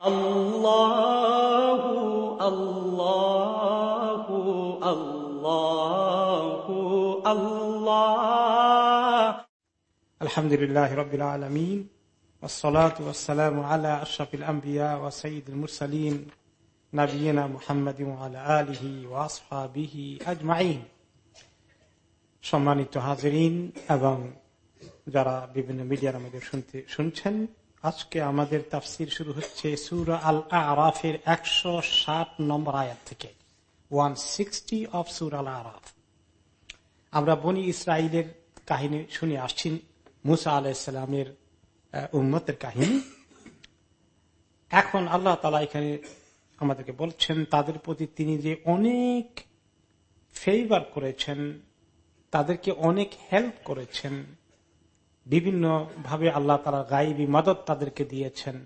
الله الله الله الله الحمد لله رب العالمين والصلاة والسلام على أشرف الأنبياء وسيد المرسلين نبينا محمد وعلى آله وأصحابه أجمعين সম্মানিত হাজরিন এবং যারা বিভিন্ন মিডিয়ার মধ্যে শুনতে শুনছেন আজকে আমাদের তাফসির শুরু হচ্ছে সুর আল আরাফের একশো ষাট নম্বর আয়াত থেকে। ওয়ান সিক্সটি অফ সুর আল আরাফ আমরা বনি ইসরায়েলের কাহিনী শুনে আসছি, মুসা আলাহিসামের উন্মতের কাহিনী। এখন আল্লাহ তালা এখানে আমাদেরকে বলছেন, তাদের প্রতি তিনি যে অনেক ফেভার করেছেন, তাদেরকে অনেক হেল্প করেছেন বিভিন্ন ভাবে আল্লাহ তালা গাইবি মদত তাদেরকে দিয়েছেন,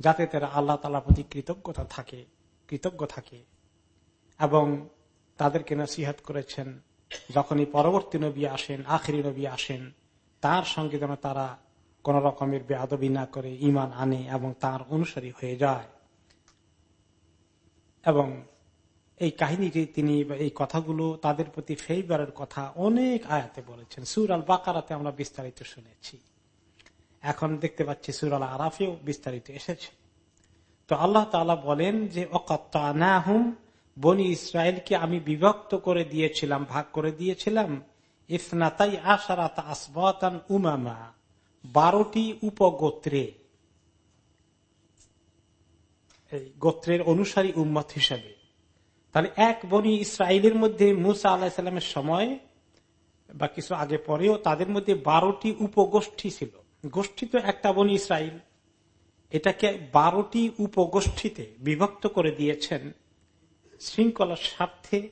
যাতে তারা আল্লাহ তালার প্রতি কৃতজ্ঞতা থাকে, কৃতজ্ঞ থাকে এবং তাদেরকে নসিহাত করেছেন, যখনই পরবর্তী নবী আসেন, আখরি নবী আসেন, তার সঙ্গে যেন তারা কোন রকমের বেআবি না করে ইমান আনে এবং তার অনুসারী হয়ে যায়। এবং এই কাহিনীটি তিনি এই কথাগুলো তাদের প্রতি ফেইবারের কথা অনেক আয়াতে বলেছেন। সুর আল বাকারাতে আমরা বিস্তারিত শুনেছি। এখন দেখতে পাচ্ছি সুর আল আরাফেও বিস্তারিত এসেছে। তো আল্লাহ তালা বলেন যে অকত্তাহুম বনি ইসরায়েলকে আমি বিভক্ত করে দিয়েছিলাম, ভাগ করে দিয়েছিলাম। ইসনাতাই আশারাত আসবাতান উমামা, বারোটি উপগোত্রে। গোত্রের অনুসারী উম্মত হিসাবে। তাহলে এক বনি ইসরায়েলের মধ্যে মুসা আল্লাহিসাল্লামের সময় বা কিছু আগে পরেও তাদের মধ্যে বারোটি উপগোষ্ঠী ছিল। গোষ্ঠী তো একটা বনি ইসরায়েল এটাকে বারোটি উপগোষ্ঠীতে বিভক্ত করে দিয়েছেন শৃঙ্খলার স্বার্থে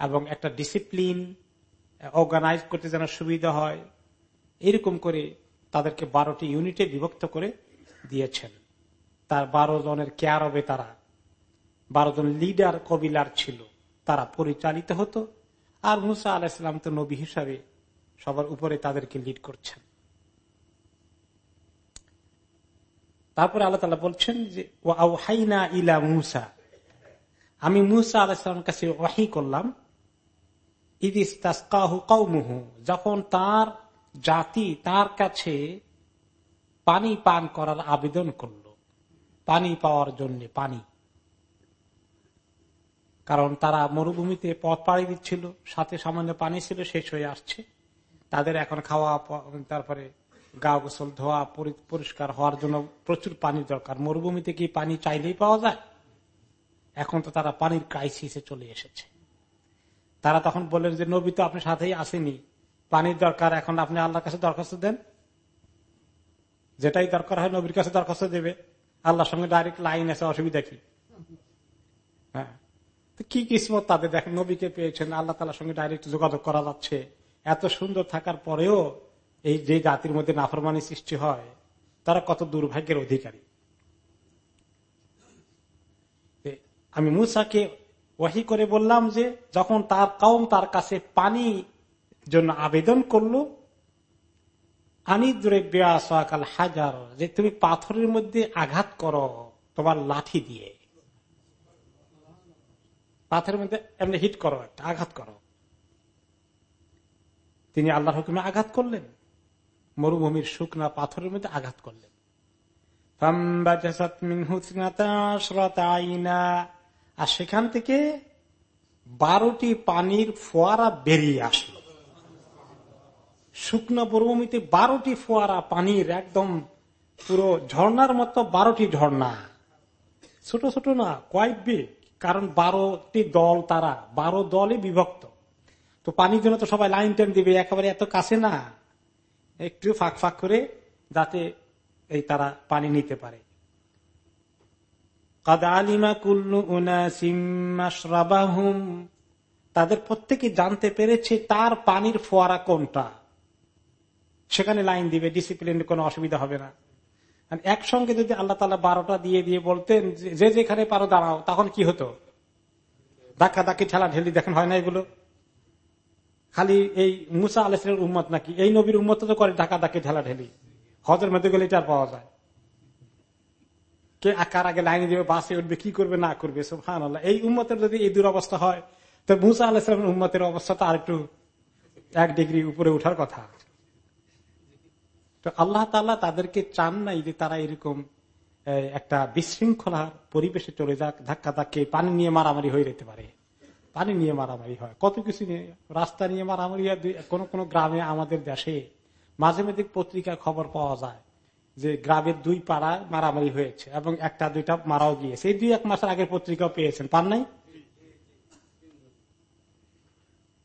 এবং একটা ডিসিপ্লিন অর্গানাইজ করতে যেন সুবিধা হয়, এরকম করে তাদেরকে বারোটি ইউনিটে বিভক্ত করে দিয়েছেন। তার বারো জনের কেয়ার হবে তারা? বারো জন লিডার, কবিলার ছিল। তারা পরিচালিত হতো। আর মুসা আলাহিসাম তো নবী হিসাবে সবার উপরে তাদেরকে লিড করছেন। তারপরে আল্লাহ তালা বলছেন যে ও হাইনা ইলা মুসা। আমি মুসা আলাহিসামের কাছে ওয়াহি করলাম। ইদিস তাস্কাহু যখন তার জাতি তার কাছে পানি পান করার আবেদন করল, পানি পাওয়ার জন্য পানি কারণ তারা মরুভূমিতে পথ পাড়ি দিচ্ছিল, সাথে সামান্য পানি ছিল, শেষ হয়ে আসছে। তাদের এখন খাওয়া, তারপরে গা গোসল, ধোয়া পরিষ্কার হওয়ার জন্য প্রচুর পানি দরকার। মরুভূমিতে কি পানি চাইলেই পাওয়া যায়? এখন তো তারা পানির ক্রাইসিসে চলে এসেছে। তারা তখন বললেন যে, নবী তো আপনার সাথেই আসেনি। পানির দরকার, এখন আপনি আল্লাহর কাছে দরখাস্ত দেন। যেটাই দরকার হয়, নবীর কাছে দরখাস্ত দেবে। আল্লাহর সঙ্গে ডাইরেক্ট লাইন আছে, অসুবিধা কি? হ্যাঁ। কি কিসমত তাদের দেখেন নবীকে পেয়েছেন, আল্লাহ তালার সঙ্গে ডাইরেক্ট যোগাযোগ করা যাচ্ছে। এত সুন্দর থাকার পরেও এই যে জাতির মধ্যে নাফরমানি সৃষ্টি হয়, তারা কত দুর্ভাগ্যের অধিকারী। আমি মুসাকে ওয়াহি করে বললাম যে, যখন তার কম তার কাছে পানি জন্য আবেদন করল আনিদ্রে বেয়াসাকাল হাজার যে তুমি পাথরের মধ্যে আঘাত করো তোমার লাঠি দিয়ে। পাথরের মধ্যে এমনি হিট করো একটা, আঘাত করো। তিনি আল্লাহর হুকুমে আঘাত করলেন। মরুভূমির শুকনা পাথরের মধ্যে আঘাত করলেন। আর সেখান থেকে বারোটি পানির ফোয়ারা বেরিয়ে আসলো। শুকনো মরুভূমিতে বারোটি ফোয়ারা পানির একদম পুরো ঝর্ণার মতো বারোটি ঝর্ণা। ছোট ছোট না, কয়েক বিগ কারণ বারোটি দল তারা, বারো দলে বিভক্ত। তো পানির জন্য তো সবাই লাইন টেন দিবে, একেবারে এত কাছে না। একটু ফাঁক ফাঁক করে যাতে এই তারা পানি নিতে পারে। তাদের প্রত্যেকে জানতে পেরেছে তার পানির ফোয়ারা কোনটা। সেখানে লাইন দিবে ডিসিপ্লিন কোনো অসুবিধা হবে না। একসঙ্গে যদি আল্লাহ তালা বারোটা দিয়ে দিয়ে বলতেন, যে যেখানে পারো দাঁড়াও, তখন কি হতো? ধাক্কা ধাক্কি ঠেলা ঢেলি দেখেন হয় না এগুলো? খালি এই মুসা আলাইসের উম্মত নাকি? এই নবীর উম্মত তো করে ঢাকা ধাক্কি ঠেলা ঢেলি হজের মধ্যে গেলে এটা পাওয়া যায়। কে আকার আগে লাইনে দেবে বাসে উঠবে, কি করবে, না করবে? সুফান আল্লাহ এই উম্মতের যদি এই দুরবস্থা হয়, তো মুসা আল্লাহ উম্মতের অবস্থা তো আর একটু এক ডিগ্রি উপরে উঠার কথা। তো আল্লাহ তাল্লাহ তাদেরকে চান নাই যে তারা এরকম একটা বিশৃঙ্খলার পরিবেশে চলে যাক, ধাক্কা ধাক্কে, পানি নিয়ে মারামারি হয়ে যেতে পারে। পানি নিয়ে মারামারি হয়। কত কিছু নিয়ে, রাস্তা নিয়ে মারামারি হয়। কোন কোন গ্রামে, আমাদের দেশে মাঝে মাঝে পত্রিকা খবর পাওয়া যায় যে গ্রামের দুই পাড়া মারামারি হয়েছে এবং একটা, দুইটা মারাও গিয়েছে। এই দুই এক মাসের আগে পত্রিকাও পেয়েছেন। পান নাই?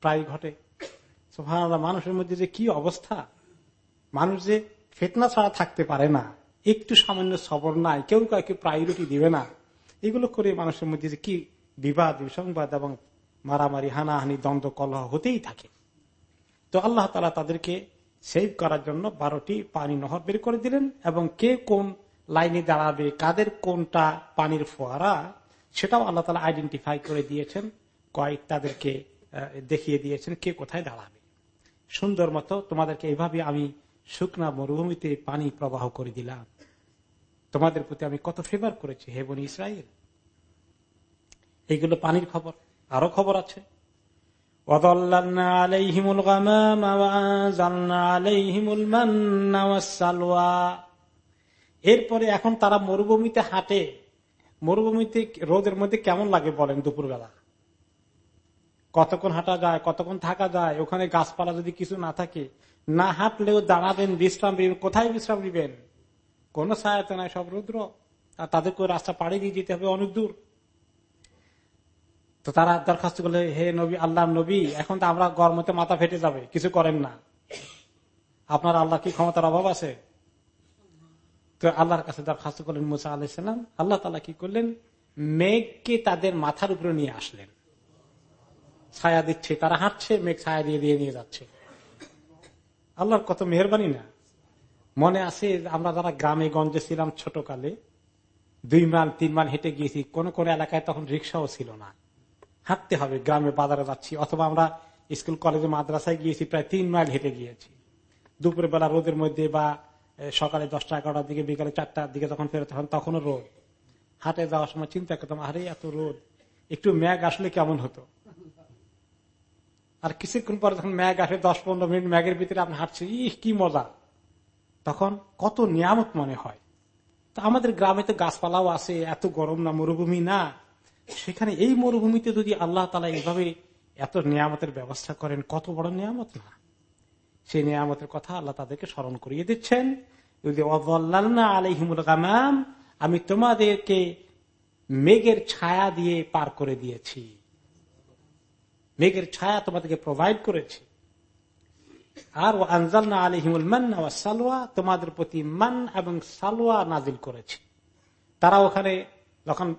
প্রায় ঘটে। মানুষের মধ্যে যে কি অবস্থা? মানুষ যে ফেতনা ছাড়া থাকতে পারে না, একটু সামান্য সবর নাই, কেউ কাউকে প্রায়োরিটি দিবে না, এগুলো করে মানুষের মধ্যে যে কি বিবাদ, বিসংবাদ এবং মারামারি, হানাহানি, দ্বন্দ্ব, কলহ হতেই থাকে। তো আল্লাহ তালা তাদেরকে সেভ করার জন্য বারোটি পানি নহর বের করে দিলেন এবং কে কোন লাইনে দাঁড়াবে, কাদের কোনটা পানির ফোয়ারা, সেটাও আল্লাহ তালা আইডেন্টিফাই করে দিয়েছেন, কয়েক তাদেরকে দেখিয়ে দিয়েছেন কে কোথায় দাঁড়াবে। সুন্দর মতো তোমাদেরকে এইভাবে আমি শুকনা মরুভূমিতে পানি প্রবাহ করে দিলাম। তোমাদের প্রতি আমি কত ফেভার করেছি, হে বনি ইসরায়েল। এইগুলো পানির খবর, আরও খবর আছে। এরপরে এখন তারা মরুভূমিতে হাঁটে। মরুভূমিতে রোদের মধ্যে কেমন লাগে বলেন দুপুরবেলা? কতক্ষণ হাঁটা যায়, কতক্ষণ থাকা যায়, ওখানে গাছপালা যদি কিছু না থাকে না হাঁটলেও দাঁড়াবেন, বিশ্রাম নেবেন, কোথায় বিশ্রাম নেবেন? কোন সহায়তা নাই, সব রুদ্র। আর তাদেরকে রাস্তা পাড়ি দিয়ে যেতে হবে, অনেক দূর। তো তারা দরখাস্ত করলে, হে নবী আল্লাহ নবী, এখন তো আমরা গরমতে মাথা ফেটে যাবে, কিছু করেন না। আপনার আল্লাহ কি ক্ষমতার অভাব আছে? তো আল্লাহর কাছে দরখাস্ত করলেন মুসা আলাইসালাম আল্লাহ তালা কি করলেন? মেঘকে তাদের মাথার উপরে নিয়ে আসলেন। ছায়া দিচ্ছে, তারা হাঁটছে, মেঘ ছায়া দিয়ে দিয়ে নিয়ে যাচ্ছে। আল্লাহর কত মেহরবানি না। মনে আছে আমরা যারা গ্রামে গঞ্জে ছিলাম ছোট কালে দুই মাইল তিন মাইল হেঁটে গিয়েছি, কোন কোন এলাকায় তখন রিক্সাও ছিল না। হাঁটতে হবে, গ্রামে বাজারে যাচ্ছি, অথবা আমরা স্কুল, কলেজে, মাদ্রাসায় গিয়েছি, প্রায় তিন মাইল হেঁটে গিয়েছি। দুপুর বেলা রোদের মধ্যে বা সকালে দশটা, এগারোটার দিকে, বিকালে চারটার দিকে যখন ফেরত হন তখনও রোদ। হাটে যাওয়ার সময় চিন্তা করতাম, আরে এত রোদ, একটু ম্যাগ আসলে কেমন হতো? আর কিছুক্ষণ পরে যখন ম্যাগ আসে, দশ পনেরো মিনিট ম্যাগের ভিতরে আপনি হাঁটছেন ই কি মজা। তখন কত নিয়ামত মনে হয়। তো আমাদের গ্রামে তো গাছপালাও আছে, এত গরম না, মরুভূমি না। সেখানে এই মরুভূমিতে যদি আল্লাহ তালা এইভাবে এত নিয়ামতের ব্যবস্থা করেন, কত বড় নিয়ামত না। সেই নিয়ামতের কথা আল্লাহ তাদেরকে স্মরণ করিয়ে দিচ্ছেন। যদি আলহিমুল গামাম, আমি তোমাদেরকে মেঘের ছায়া দিয়ে পার করে দিয়েছি। মেঘের ছায়া তোমাদেরকে প্রোভাইড করেছি। আর ও আনজালনা আলহিমুল মান্না সালোয়া তোমাদের প্রতি মান এবং সালোয়া নাজিল করেছে। তারা ওখানে যখন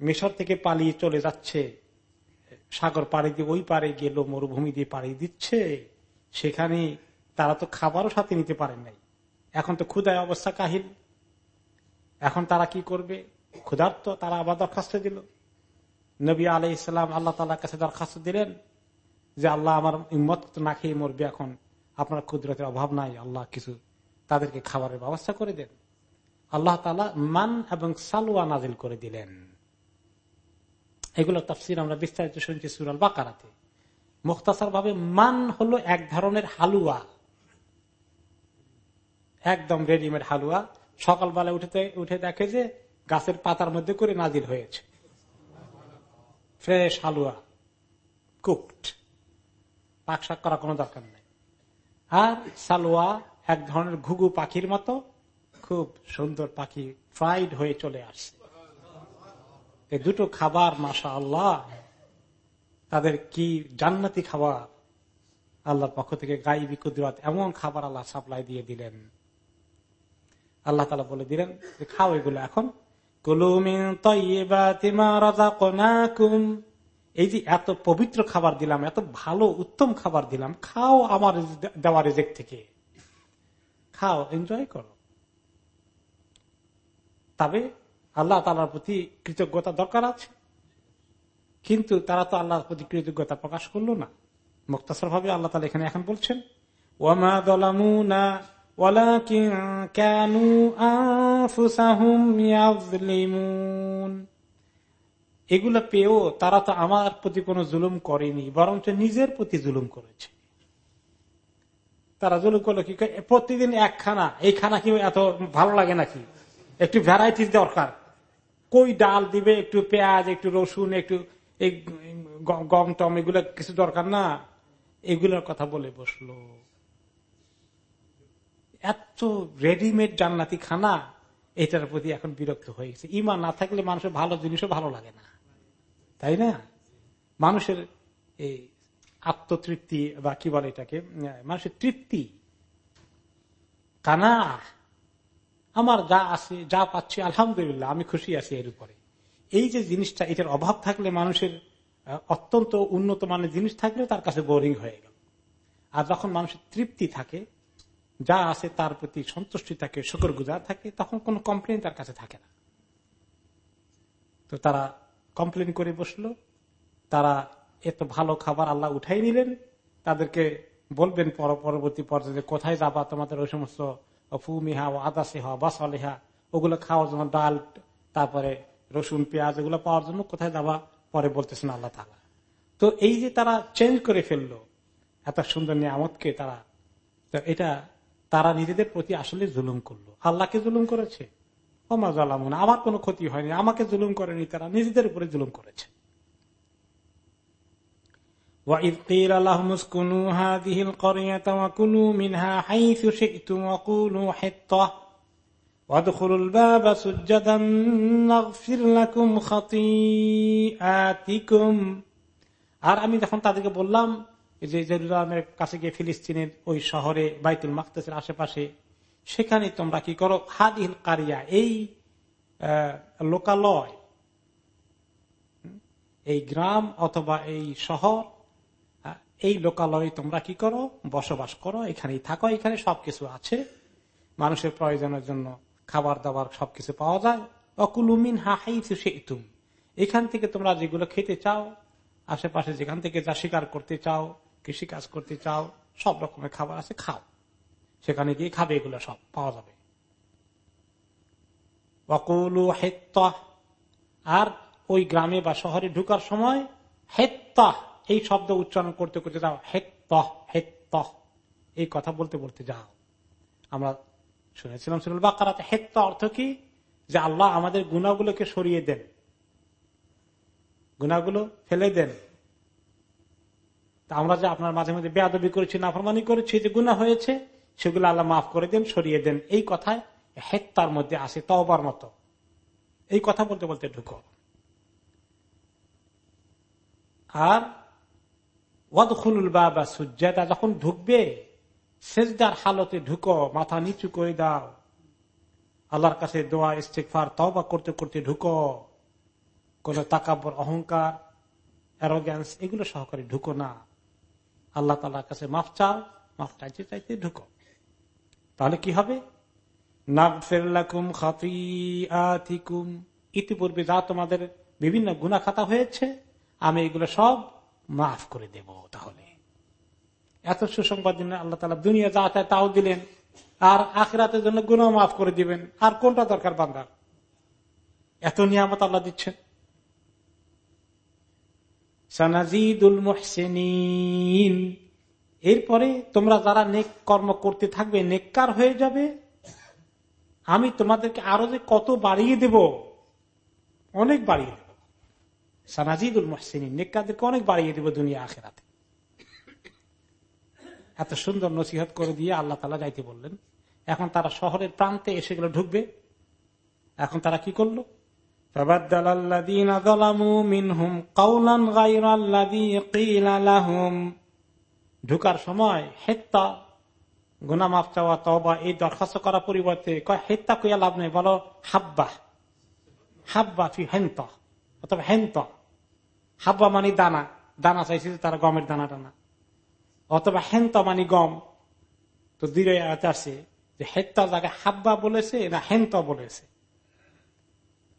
মিশর থেকে পালিয়ে চলে যাচ্ছে, সাগর পাড়ি দিয়ে ওই পারে গেল, মরুভূমি দিয়ে পাড়ি দিচ্ছে, সেখানে তারা তো খাবারও সাথে নিতে পারেন নাই। এখন তো ক্ষুদায় অবস্থা কাহিল। এখন তারা কি করবে? ক্ষুধার্ত তারা আবার দরখাস্ত দিল। নবী আলাই ইসলাম আল্লাহ তালার কাছে দরখাস্ত দিলেন যে, আল্লাহ আমার ইম্মত না খেয়ে মরবে এখন। আপনার কুদরতের অভাব নাই, আল্লাহ কিছু তাদেরকে খাবারের ব্যবস্থা করে দেন। আল্লাহ তালা মান এবং সালুয়া নাজিল করে দিলেন। এগুলো তাফসির আমরা বিস্তারিত শুনছি সুরাল বাকারাতে মুখতাসার ভাবে মান হলো এক ধরনের হালুয়া। একদম রেডিমেড হালুয়া। সকালবেলা উঠে উঠে দেখে যে গাছের পাতার মধ্যে করে নাজিল হয়েছে। ফ্রেশ হালুয়া কুকড পাক শাক করা কোনো দরকার নেই। আর সালোয়া এক ধরনের ঘুঘু পাখির মতো, খুব সুন্দর পাখি ফ্রাইড হয়ে চলে আসছে। এই দুটো খাবার মাসা আল্লাহ তাদের কি জান্নাতি খাবার? আল্লাহর পক্ষ থেকে গাইবি কুদরত, এমন খাবার আল্লাহ সাপ্লাই দিয়ে দিলেন। আল্লাহ তালা বলে দিলেন খাও এগুলো এখন। এই যে এত পবিত্র খাবার দিলাম, এত ভালো, উত্তম খাবার দিলাম, খাও আমার রেজেক থেকে। খাও এনজয় করো। তবে আল্লাহ তালার প্রতি কৃতজ্ঞতা দরকার আছে। কিন্তু তারা তো আল্লাহর প্রতি কৃতজ্ঞতা প্রকাশ করল না। মুক্তাসর ভাবে আল্লাহ তালা এখানে এখন বলছেন ওয়ামা দলামু না এগুলো পেয়েও তারা তো আমার প্রতি কোনো জুলুম করেনি, বরঞ্চ নিজের প্রতি জুলুম করেছে। তারা জুলুম করল কি? প্রতিদিন এক খানা, এই খানা কি এত ভালো লাগে নাকি? একটু ভ্যারাইটিস দরকার। কই ডাল দিবে, একটু পেঁয়াজ, একটু রসুন, একটু গম টম, এগুলো কিছু দরকার না? এগুলোর কথা বলে বসল। এত রেডিমেড জান্নাতি খানা এটার প্রতি এখন বিরক্ত হয়ে গেছে। ইমান না থাকলে মানুষের ভালো জিনিসও ভালো লাগে না। তাই না? মানুষের এই আত্মতৃপ্তি বা কি বলে এটাকে? মানুষের তৃপ্তি। কানা, আমার যা আছে, যা পাচ্ছি, আলহামদুলিল্লাহ, আমি খুশি আছি এর উপরে। এই যে জিনিসটা, এটার অভাব থাকলে মানুষের অত্যন্ত উন্নত মানের জিনিস থাকলে তার কাছে বোরিং হয়ে গেল। আর যখন মানুষের তৃপ্তি থাকে যা আছে তার প্রতি সন্তুষ্টি থাকে শুকর গুজার থাকে, তখন কোন কমপ্লেন তার কাছে থাকে না। তো তারা কমপ্লেন করে বসল, তারা এত ভালো খাবার আল্লাহ উঠাই নিলেন, তাদেরকে বলবেন পরবর্তী পর্যায়ে কোথায় যাবা তোমাদের ওই সমস্ত ফুমিহা ও আদাসেহা, বাসলেহা, ওগুলো খাওয়ার জন্য ডাল, তারপরে রসুন, পেঁয়াজ, এগুলো পাওয়ার জন্য কোথায় যাবা? পরে বলতেছেন আল্লাহ তালা তো এই যে তারা চেঞ্জ করে ফেলল, এত সুন্দর নিয়ামতকে তারা এটা তারা নিজেদের প্রতি আসলে জুলুম করল। আল্লাহকে জুলুম করেছে? ওমা মনে আমার কোনো ক্ষতি হয়নি। আমাকে জুলুম করেনি তারা, নিজেদের উপরে জুলুম করেছে। আর আমি যখন তাদেরকে বললাম জেরুজালামের কাছে গিয়ে ফিলিস্তিনের ওই শহরে বাইতুল মাকতেসের আশেপাশে, সেখানে তোমরা কি করো? হাদিল কারিয়া, এই লোকালয়, এই গ্রাম অথবা এই শহর এই লোকালয়ে তোমরা কি করো? বসবাস করো, এখানেই থাকো, এখানে সবকিছু আছে। মানুষের প্রয়োজনের জন্য খাবার দাবার সবকিছু পাওয়া যায়। অকুলুমিন সেতুম এখান থেকে তোমরা যেগুলো খেতে চাও, আশেপাশে যেখান থেকে যা শিকার করতে চাও কৃষি কাজ করতে চাও, সব রকমের খাবার আছে, খাও। সেখানে গিয়ে খাবে, এগুলো সব পাওয়া যাবে। আর ওই গ্রামে বা শহরে ঢুকার সময় হেত্তাহ এই শব্দ উচ্চারণ করতে করতে যাও হেত্তহ হেত্তহ এই কথা বলতে বলতে যাও। আমরা শুনেছিলাম সুরুল বাকারাতে, হেত্ত অর্থ কি? যে আল্লাহ আমাদের গুণাগুলোকে সরিয়ে দেন। গুণাগুলো ফেলে দেন। আমরা যে আপনার মাঝে মাঝে বেয়াদবি করেছি, নাফরমানি করেছি, যে গুণা হয়েছে, সেগুলো আল্লাহ মাফ করে দেন, সরিয়ে দেন। এই কথায় হেত্তার মধ্যে আসে তবার মতো। এই কথা বলতে বলতে ঢুকো। আর ওয়াদুল বাবা সুজাদা যখন ঢুকবে, সেজদার হালতে ঢুকো, মাথা নিচু করে দাও। আল্লাহর কাছে দোয়া ইস্তেকফার তবা করতে করতে ঢুকো। কোন তাকাব্বর, অহংকার অ্যারোগ্যান্স এগুলো সহকারে ঢুকো না। আল্লাহ তালার কাছে মাফ চাও, মাফ চাইতে চাইতে ঢুকো। তাহলে কি হবে? ইতিপূর্বে যা তোমাদের বিভিন্ন গুণা খাতা হয়েছে, আমি এগুলো সব মাফ করে দেব তাহলে। এত সুসংবাদ দিন আল্লাহ তালা দুনিয়া যা চায় তাও দিলেন। আর আখরাতের জন্য গুণ মাফ করে দিবেন। আর কোনটা দরকার বান্দার? এত নিয়ামত আল্লাহ দিচ্ছেন। সানাজিদুল মোহসেনিন। এরপরে তোমরা যারা নেক কর্ম করতে থাকবে, নেককার হয়ে যাবে, আমি তোমাদেরকে আরও যে কত বাড়িয়ে দেব, অনেক বাড়িয়ে দেব। সানাজিদুল মোহসেন নেককাদেরকে অনেক বাড়িয়ে দেব দুনিয়া আখেরাতে। এত সুন্দর নসিহত করে দিয়ে আল্লাহ তালা যাইতে বললেন। এখন তারা শহরের প্রান্তে এসে গেল, ঢুকবে। এখন তারা কি করল? ঢুকার সময় হেত্তা গুনা মাফ চাওয়া তবা এই দরখাস্ত করার পরিবর্তে কয়, হেত্তা কইয়া লাভ নেই, বলো, হাব্বা। হাব্বা ফি হেন্ত, অথবা হেন্ত। হাব্বা মানি দানা দানা চাইছে তারা গমের দানা টানা। অথবা হেন্ত মানি গম। তো দৃঢ় আছে যে হেত্তা যাকে হাব্বা বলেছে না হেন্ত বলেছে।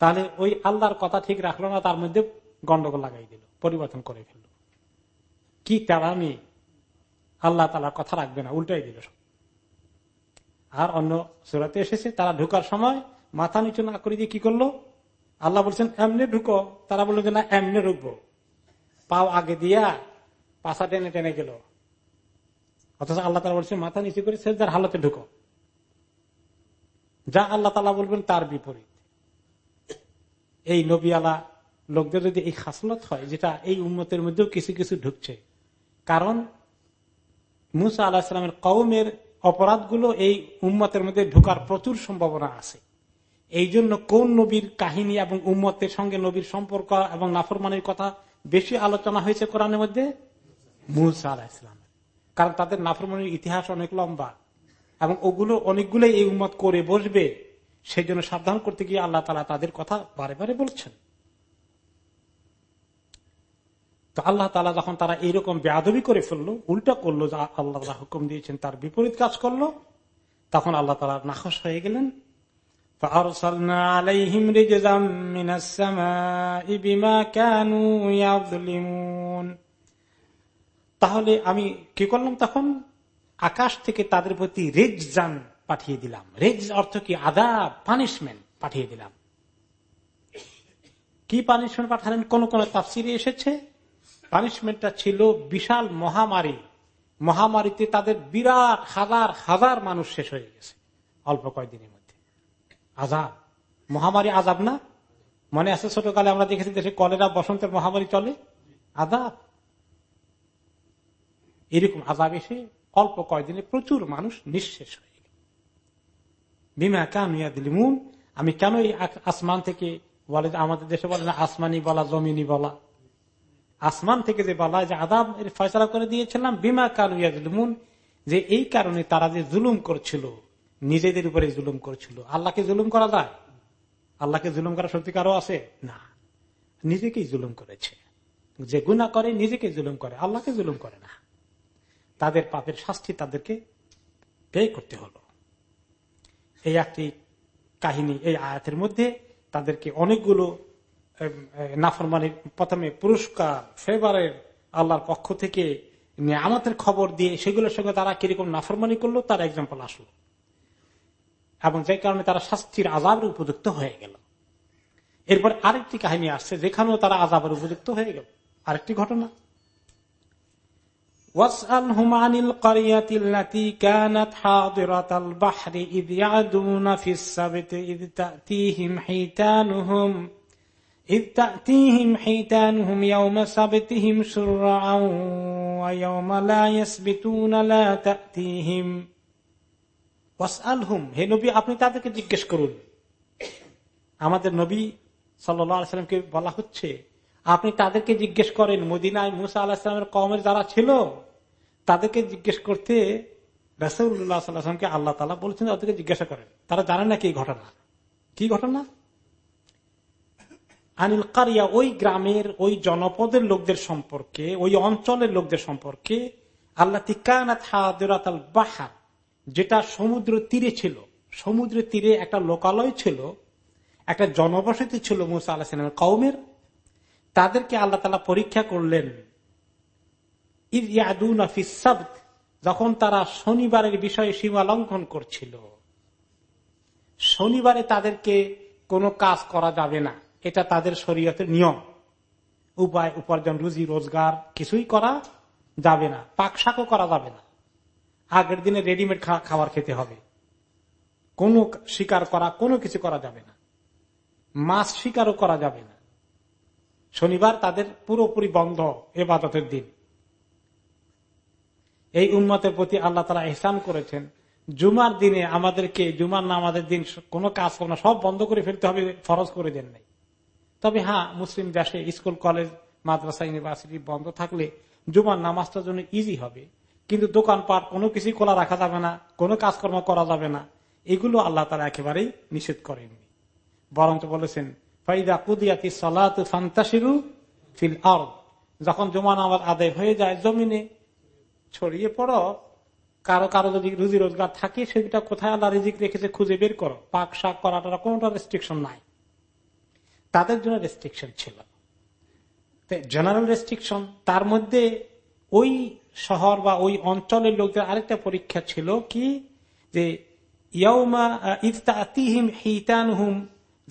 তাহলে ওই আল্লাহর কথা ঠিক রাখল না, তার মধ্যে গন্ডগোল লাগাই দিল, পরিবর্তন করে ফেলল। কি তারা আল্লাহ তালার কথা রাখবে না, উল্টাই দিল আর অন্য সুরাতে এসেছে, তারা ঢুকার সময় মাথা নিচু না করে দিয়ে কি করল? আল্লাহ বলছেন, এমনি ঢুকো। তারা বলল যে, না, এমনি ঢুকবো। পাও আগে দিয়া পাশা টেনে টেনে গেল। অথচ আল্লাহ তালা বলছেন, মাথা নিচু করে সে যার হালতে ঢুকো। যা আল্লাহ তালা বলবেন, তার বিপরীত। এই নবী আলা লোকদের যদি এই খাসলত হয়, যেটা এই উন্মতের মধ্যেও কিছু কিছু ঢুকছে। কারণ মুসা আল্লাহ ইসলামের কৌমের অপরাধগুলো এই উম্মতের মধ্যে ঢুকার প্রচুর সম্ভাবনা আছে। এই জন্য কোন নবীর কাহিনী এবং উম্মতের সঙ্গে নবীর সম্পর্ক এবং নাফরমানের কথা বেশি আলোচনা হয়েছে কোরআনের মধ্যে? মুসা আলাহ ইসলামের কারণ তাদের নাফরমানের ইতিহাস অনেক লম্বা এবং ওগুলো অনেকগুলো এই উম্মত করে বসবে। সেই জন্য সাবধান করতে গিয়ে আল্লাহ তালা তাদের কথা বারে বারে বলছেন। তো আল্লাহ তালা যখন তারা এইরকম বেআবি করে ফেলল, উল্টা করল যা আল্লাহ হুকুম দিয়েছেন, তার বিপরীত কাজ করল, তখন আল্লাহ তালা নাখস হয়ে গেলেন। তাহলে আমি কি করলাম তখন? আকাশ থেকে তাদের প্রতি রেজ যান পাঠিয়ে দিলাম। রেজ অর্থ কি? আদা পানিশমেন্ট পাঠিয়ে দিলাম। কি পানিশমেন্ট পাঠালেন? কোন কোন তাফসিরে এসেছে? পানিশমেন্টটা ছিল বিশাল মহামারী। মহামারীতে তাদের বিরাট হাজার হাজার মানুষ শেষ হয়ে গেছে অল্প কয়েকদিনের মধ্যে। আজাব। মহামারী আজাব না? মনে আছে ছোটকালে আমরা দেখেছি দেশে কলেরা বসন্তের মহামারী চলে? আজাব। এরকম আজাব এসে অল্প কয়েকদিনে প্রচুর মানুষ নিঃশেষ হয়ে বিমা কানুয়া দিলিমুন আমি কেন এই আসমান থেকে বলে আমাদের দেশে বলে না, আসমানি বলা, জমিনি বলা। আসমান থেকে যে বলা, যে আদাব এর ফয়সলা করে দিয়েছিলাম, বিমা কানুয়া দিলিমুন যে এই কারণে তারা যে জুলুম করছিল, নিজেদের উপরে জুলুম করছিল। আল্লাহকে জুলুম করা যায়? আল্লাহকে জুলুম করা সত্যিকারও আছে? না। নিজেকেই জুলুম করেছে। যে গুণা করে, নিজেকে জুলুম করে। আল্লাহকে জুলুম করে না। তাদের পাপের শাস্তি তাদেরকে পে করতে হলো। এই একটি কাহিনী, এই আয়াতের মধ্যে তাদেরকে অনেকগুলো নাফরমানির প্রথমে পুরস্কার ফেভারের আল্লাহর পক্ষ থেকে আমাদের খবর দিয়ে সেগুলোর সঙ্গে তারা কীরকম নাফরমানি করল, তার এক্সাম্পল আসলো। এবং যে কারণে তারা শাস্তির আজাবের উপযুক্ত হয়ে গেল। এরপর আরেকটি কাহিনী আসছে, যেখানেও তারা আজাবের উপযুক্ত হয়ে গেল। আরেকটি ঘটনা। واسألهم عن القرية التي كانت حاضرة البحر إذ يعدون في السبت إذ تأتيهم حيتانهم إذ تأتيهم حيتانهم يوم سبتهم شرعا ويوم لا يسبتون لا تأتيهم ওয়াসআলহুম হে নবী আপনি তাদেরকে জিজ্ঞেস করুন আমাদের নবী সাল্লামকে বলা হচ্ছে আপনি তাদেরকে জিজ্ঞেস করেন, মদিনায় মুসা আল্লাহামের কমের যারা ছিল, তাদেরকে জিজ্ঞেস করতে রাসুল্লাহ আল্লাহ তালা বলছেন তাদেরকে জিজ্ঞাসা করেন। তারা জানেন না কি ঘটনা। কি ঘটনা? আনিল কারিয়া ওই গ্রামের ওই জনপদের লোকদের সম্পর্কে, ওই অঞ্চলের লোকদের সম্পর্কে আল্লাহ তিকানাত বাহার, যেটা সমুদ্র তীরে ছিল, সমুদ্র তীরে একটা লোকালয় ছিল, একটা জনবসতি ছিল মুসা আল্লাহ কৌমের তাদেরকে আল্লাহ তালা পরীক্ষা করলেন যখন তারা শনিবারের বিষয়ে সীমা লঙ্ঘন করছিল। শনিবারে তাদেরকে কোনো কাজ করা যাবে না। এটা তাদের শরীয়তের নিয়ম। উপায়, উপার্জন, রুজি, রোজগার কিছুই করা যাবে না। পাক শাকও করা যাবে না। আগের দিনে রেডিমেড খাবার খেতে হবে। কোনো শিকার করা, কোনো কিছু করা যাবে না। মাছ শিকারও করা যাবে না। শনিবার তাদের পুরোপুরি বন্ধ এবাদতের দিন। এই উন্মতের প্রতি আল্লাহ তারা এহসান করেছেন, জুমার দিনে আমাদেরকে, জুমার না আমাদের দিন কোনো কাজ করব সব বন্ধ করে ফেলতে হবে, ফরজ করে দেন নাই। তবে হ্যাঁ মুসলিম দেশে স্কুল, কলেজ, মাদ্রাসা, ইউনিভার্সিটি বন্ধ থাকলে জুমার নামাজটার জন্য ইজি হবে। কিন্তু দোকানপাট কোনো কিছু খোলা রাখা যাবে না, কোনো কাজকর্ম করা যাবে না। এগুলো আল্লাহ তারা একেবারেই নিষেধ করেননি। বরঞ্চ বলেছেন আর যখন জমা নামাজ আদায় হয়ে যায়, জমিনে ছড়িয়ে পড়ো, কারও কারও যদি রুজি রোজগার থাকে সেটা কোথায় আল্লাহ রিজিক রেখেছে খুঁজে বের করো। পাক শাক করাটা কোনটা রেস্ট্রিকশন নাই। তাদের জন্য রেস্ট্রিকশন ছিল। জেনারেল রেস্ট্রিকশন তার মধ্যে ওই শহর বা ওই অঞ্চলের লোকদের আরেকটা পরীক্ষা ছিল কি? যে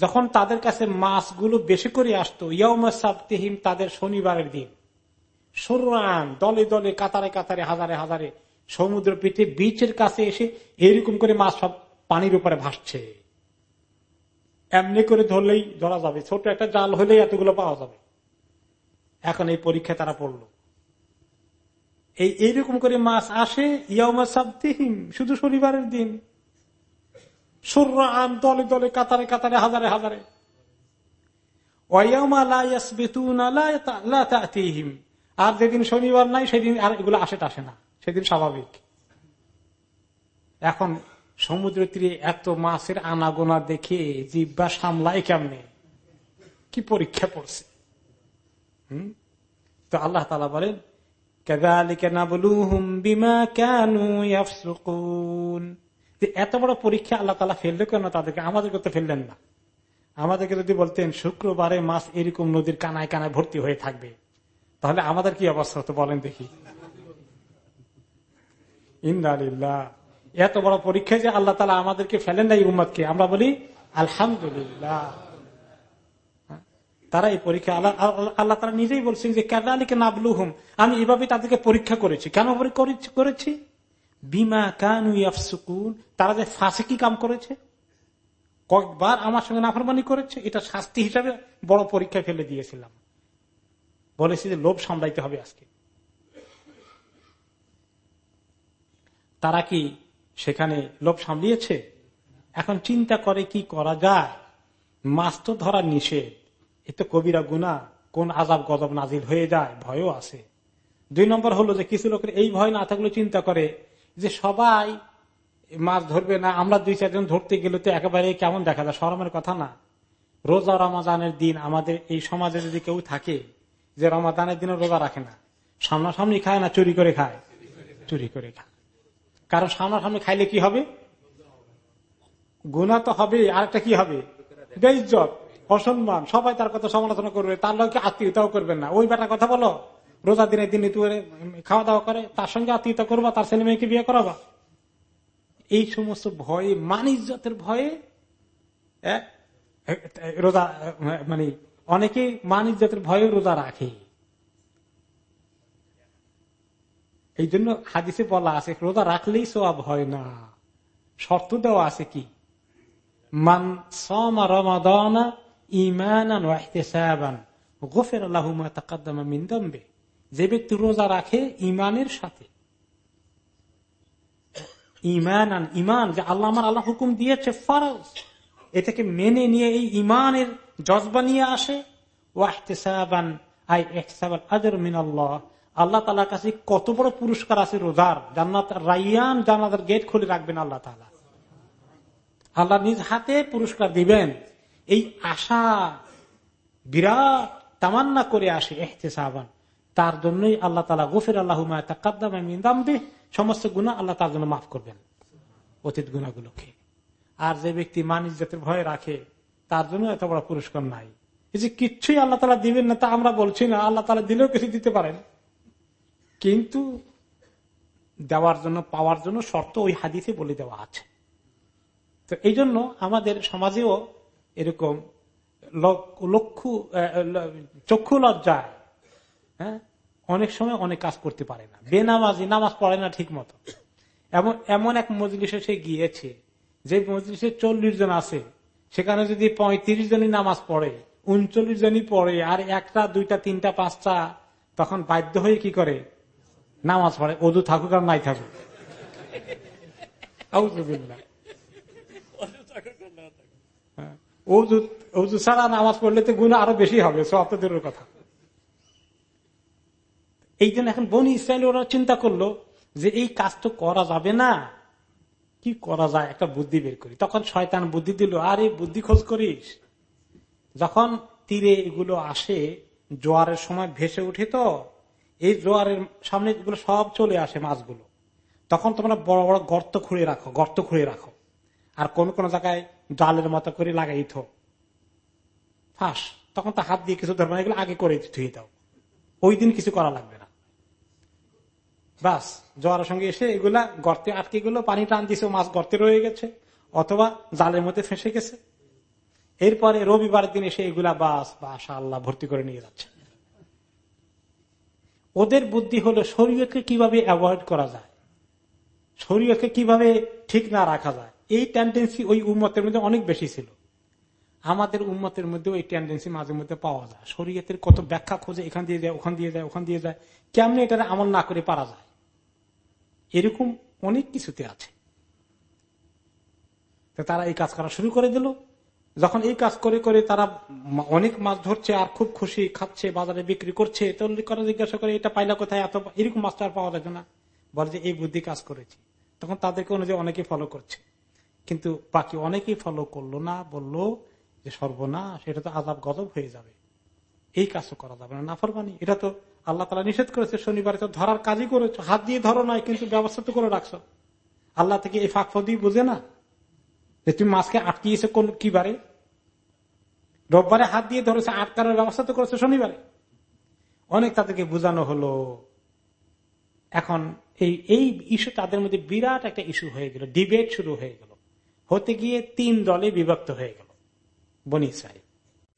যখন তাদের কাছে মাছগুলো বেশি করে আসতো ইয়ৌমা সাবতিহিম তাদের শনিবারের দিন। সরান দলে দলে, কাতারে কাতারে, হাজারে হাজারে সমুদ্র পিঠে বিচের কাছে এসে এরকম করে মাছ সব পানির উপরে ভাসছে। এমনি করে ধরলেই ধরা যাবে। ছোট একটা জাল হলেই এতগুলো পাওয়া যাবে। এখন এই পরীক্ষা তারা পড়ল। এই এইরকম করে মাছ আসে ইয়ামা সাবতিহীন শুধু শনিবারের দিন। সুরান দলে দলে, কাতারে কাতারে, হাজারে হাজারে। আর যেদিন শনিবার নাই, সেদিন আর এগুলো আসে টাসে না। সেদিন স্বাভাবিক। এখন সমুদ্র তীরে এত মাছের আনাগোনা দেখে জিব্বা সামলাই কেমনে? কি পরীক্ষা পড়ছে? হম? তো আল্লাহ তালা বলেন এত বড় পরীক্ষা আল্লাহ তালা ফেলল কেন তাদেরকে? আমাদেরকে তো ফেললেন না। আমাদেরকে যদি বলতেন, শুক্রবারে মাছ এরকম নদীর কানায় কানায় ভর্তি হয়ে থাকবে। তাহলে আমাদের কি অবস্থা হতো বলেন দেখি। ইন্দালিল্লাহ এত বড় পরীক্ষা যে আল্লাহ তালা আমাদেরকে ফেলেন নাই উম্মদকে আমরা বলি, আলহামদুলিল্লাহ। তারা এই পরীক্ষা আল্লাহ আল্লাহ তারা নিজেই বলছেন যে কেদালিকে নাবলু হুম আমি এভাবে তাদেরকে পরীক্ষা করেছি। কেন করেছি? বিমা কানু ইয়াফসুকুন, তারা যে ফাঁসে কি কাম করেছে? কয়েকবার আমার সঙ্গে নাফরমানি করেছে, এটা শাস্তি হিসাবে বড় পরীক্ষা ফেলে দিয়েছিলাম। বলেছি যে লোভ সামলাইতে হবে আজকে। তারা কি সেখানে লোভ সামলিয়েছে? এখন চিন্তা করে কি করা যায়? মাছ তো ধরা নিষেধ। এ তো কবিরা গুনা কোন আজাব গজব নাজিল হয়ে যায়? ভয়ও আছে। দুই নম্বর হলো যে কিছু লোকের এই ভয় না থাকলে চিন্তা করে যে সবাই মাছ ধরবে না, আমরা দুই চারজন ধরতে গেলে তো একেবারে কেমন দেখা যায়? সরমের কথা না। রোজা রমাজানের দিন আমাদের এই সমাজে যদি কেউ থাকে, যে রমাদানের দিনে রোজা রাখে না, সামনাসামনি খায় না, চুরি করে খায়? চুরি করে খায়। কারণ সামনাসামনি খাইলে কি হবে? গুণা তো হবে আরেকটা কি হবে? বেইজত অসম্মান, সবাই তার কথা সমালোচনা করবে, তার লোক আত্মীয়তাও করবেন না। ওই বেটার কথা বলো। রোজা দিনে দিন খাওয়া দাওয়া করে, তার সঙ্গে আত্মীয়তা করবা, তার ছেলে মেয়েকে বিয়ে করাবা। এই সমস্ত ভয়ে মানিজ্যতের ভয়ে রোজা মানে অনেকে মানিজ্যতের ভয়ে রোজা রাখে। এই জন্য হাদিসে বলা আছে, রোজা রাখলেই সব হয় না। শর্ত দেওয়া আছে কি? মান সমা ইমানান গোফের আল্লাহমা তাকাদ্দামা মিন্দম্বে যে ব্যক্তি রোজা রাখে ইমানের সাথে। ইমান ইমান, যে আল্লাহ আমার আল্লাহ হুকুম দিয়েছে, ফরজ। এটাকে মেনে নিয়ে এই ইমানের জজবা নিয়ে আসে। আল্লাহ তালার কাছে কত বড় পুরস্কার আছে রোজার। জান্নাত রাইয়ান জান্নাতের গেট খুলে রাখবেন আল্লাহ তালা আল্লাহ নিজ হাতে পুরস্কার দিবেন। এই আশা বিরাট তামান্না করে আসে এহতেসাবান। তার জন্যই আল্লাহ তালা গুফের আল্লাহ দে সমস্ত গুণা আল্লাহ তার জন্য মাফ করবেন। অতীত গুণাগুলোকে আর যে ব্যক্তি মানিস জাতের ভয় রাখে, তার জন্য এত বড় পুরস্কার নাই। এই যে কিচ্ছুই আল্লাহ তালা দিবেন না, তা আমরা বলছি না, আল্লাহ তালা দিলেও কিছু দিতে পারেন। কিন্তু দেওয়ার জন্য, পাওয়ার জন্য শর্ত ওই হাদিসে বলে দেওয়া আছে। তো এই জন্য আমাদের সমাজেও এরকম লক্ষ্য চক্ষু লজ্জায় হ্যাঁ অনেক সময় অনেক কাজ করতে পারে না। বেনামাজি, নামাজ পড়ে না ঠিক মতো এমন এমন এক মজলিসে সে গিয়েছে, যে মজলিসে চল্লিশ জন আছে। সেখানে যদি পঁয়ত্রিশ জনই নামাজ পড়ে, উনচল্লিশ জনই পড়ে, আর একটা, দুইটা, তিনটা, পাঁচটা, তখন বাধ্য হয়ে কি করে? নামাজ পড়ে। অদু থাকুক আর নাই থাকুক। অজু ছাড়া নামাজ পড়লে তো গুণ আরও বেশি হবে, সব কথা। এই জন্য এখন বনি ইসরায়েল ওরা চিন্তা করল যে এই কাজ তো করা যাবে না। কি করা যায়? একটা বুদ্ধি বের করি। তখন শয়তান বুদ্ধি দিল, আরে, বুদ্ধি খোঁজ করিস? যখন তীরে এগুলো আসে, জোয়ারের সময় ভেসে উঠে তো, এই জোয়ারের সামনে এগুলো সব চলে আসে মাছগুলো, তখন তোমরা বড় বড় গর্ত খুঁড়ে রাখো, গর্ত খুঁড়ে রাখো। আর কোন কোন জায়গায় জালের মতো করে লাগাই থো। ফাঁস। তখন তো হাত দিয়ে কিছু ধরবে এগুলো আগে করে ধুয়ে দাও। ওই দিন কিছু করা লাগবে বাস, জোয়ারের সঙ্গে এসে এগুলা গর্তে আটকে গেল, পানি টান দিছে, মাছ গর্তে রয়ে গেছে, অথবা জালের মধ্যে ফেসে গেছে। এরপরে রবিবার দিন এসে এগুলা বাস বাসা আল্লাহ ভর্তি করে নিয়ে যাচ্ছে। ওদের বুদ্ধি হলো শরীরকে কীভাবে অ্যাভয়েড করা যায় শরীরকে কীভাবে ঠিক না রাখা যায়। এই টেন্ডেন্সি ওই উন্মতের মধ্যে অনেক বেশি ছিল। আমাদের উন্মতের মধ্যে ওই টেন্ডেন্সি মাঝে মধ্যে পাওয়া যায়। শরীয়তের কত ব্যাখ্যা খোঁজে, এখান দিয়ে যায়, ওখান দিয়ে যায়, ওখান দিয়ে যায়। কেমনি এটা আমল না করে পারা যায়? এরকম অনেক কিছুতে আছে। তারা এই কাজ করা শুরু করে দিল। যখন এই কাজ করে করে তারা অনেক মাছ ধরছে আর খুব খুশি, খাচ্ছে, বাজারে বিক্রি করছে। করে জিজ্ঞাসা করে, এটা পাইলা কোথায়? এত এরকম মাছটা আর পাওয়া যাবে না। বলে যে, এই বুদ্ধি কাজ করেছি। তখন তাদেরকে অনুযায়ী অনেকে ফলো করছে। কিন্তু বাকি অনেকেই ফলো করল না, বলল যে সর্বনা সেটা তো আজাব গজব হয়ে যাবে। এই কাজ তো করা যাবে না। নাফরমানি, এটা তো আল্লাহ তালা নিষেধ করেছে, শনিবারে তো ধরার কাজই করেছ। হাত দিয়ে ধরো নাই, কিন্তু ব্যবস্থা তো করে রাখছো। আল্লাহ থেকে এই ফাঁক ফদি বুঝে না? যে তুমি মাছকে আটকিয়েছো কোন কি বারে? রোববারে হাত দিয়ে ধরেছে, আটকানোর ব্যবস্থা তো করেছে শনিবারে। অনেক তাদেরকে বোঝানো হলো। এখন এই এই ইস্যু তাদের মধ্যে বিরাট একটা ইস্যু হয়ে গেল, ডিবেট শুরু হয়ে গেল। হতে গিয়ে তিন দলে বিভক্ত হয়ে গেল, বনি সাহেব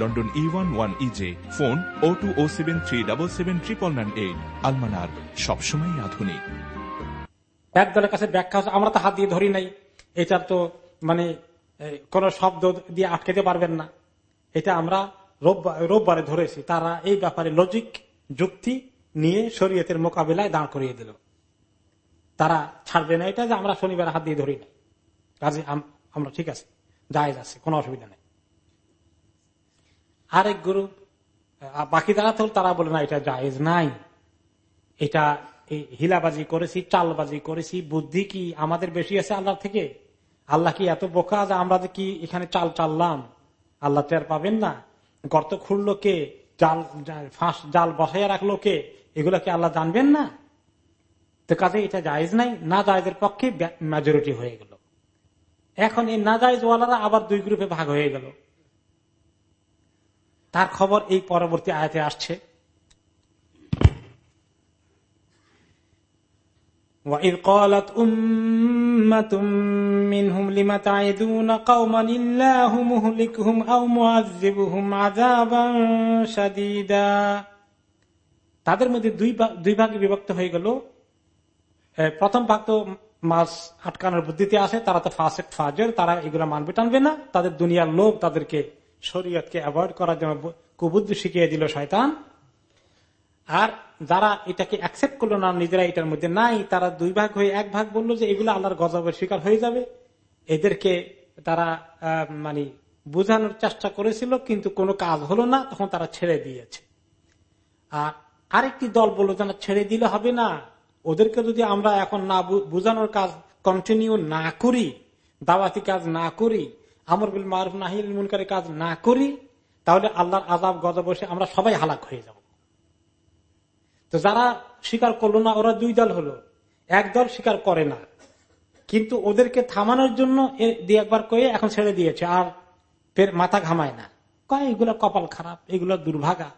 London E one one E J phone O two O seven three double seven triple nine eight আলমানার সবসময় আধুনিক। এক দলের কাছে ব্যাখ্যা আমরা তো হাত দিয়ে ধরি নাই। এটা তো মানে কোন শব্দ দিয়ে আটকেতে পারবেন না। এটা আমরা রোববারে ধরেছি। তারা এই ব্যাপারে লজিক যুক্তি নিয়ে শরীয়তের মোকাবিলায় দাঁড় করিয়ে দিল। তারা ছাড়বে না এটা যে আমরা শনিবার হাত দিয়ে ধরি না কাজে আমরা ঠিক আছে, জায়েজ আছে, কোনো অসুবিধা নেই। আরেক গ্রুপ বাকি তারা তো তারা বলে, না, এটা জায়েজ নাই। এটা হিলাবাজি করেছি, চালবাজি করেছি, বুদ্ধি কি আমাদের বেশি আছে আল্লাহ থেকে? আল্লাহ কি এত বোকা যে আমরা কি এখানে চাল চাললাম? আল্লাহ টের পাবেন না। গর্ত খুঁড়লো কে? জাল, ফাঁস, জাল বসাইয়া রাখল কে? এগুলো কি আল্লাহ জানবেন না? তো কাজে এটা জায়েজ নাই, না জায়েজের পক্ষে মেজরিটি হয়ে গেল। এখন এই না জায়েজ ওয়ালারা আবার দুই গ্রুপে ভাগ হয়ে গেল। তার খবর এই পরবর্তী আয়াতে আসছে وإذ قالت أمة منهم لم تعدون قوما الله مهلكهم أو معذبهم عذابا شديدا তাদের মধ্যে দুই দুই ভাগে বিভক্ত হয়ে গেল প্রথম ভাগ তো মাছ আটকানোর বুদ্ধিতে আসে তারা তো ফাসেক ফাজর তারা এগুলো মানবে টানবে না তাদের দুনিয়ার লোক তাদেরকে শরীয়তকে অ্যাভয়েড করার জন্য কুবুদ্ধি শিখিয়ে দিল শয়তান। আর যারা এটাকে অ্যাকসেপ্ট করল না নিজেরা এটার মধ্যে নাই, তারা দুই ভাগ হয়ে এক ভাগ বলল যে এগুলো আল্লাহর গজবের শিকার হয়ে যাবে। এদেরকে তারা মানে বোঝানোর চেষ্টা করেছিল, কিন্তু কোনো কাজ হলো না, তখন তারা ছেড়ে দিয়েছে। আর আরেকটি দল বলল যে ছেড়ে দিলে হবে না। ওদেরকে যদি আমরা এখন না বোঝানোর কাজ কন্টিনিউ না করি, দাওয়াতি কাজ না করি আমর বিল মারুফ নাহিল মুনকারের কাজ না করি, তাহলে আল্লাহর আজাব গজব বসে আমরা সবাই হালাক হয়ে যাব। তো যারা স্বীকার করল না, ওরা দুই দল হলো। এক দল স্বীকার করে না। কিন্তু ওদেরকে থামানোর জন্য একবার কয়ে এখন ছেড়ে দিয়েছে, আর ফের মাথা ঘামায় না। কয়, এগুলো কপাল খারাপ, এগুলো দুর্ভাগা।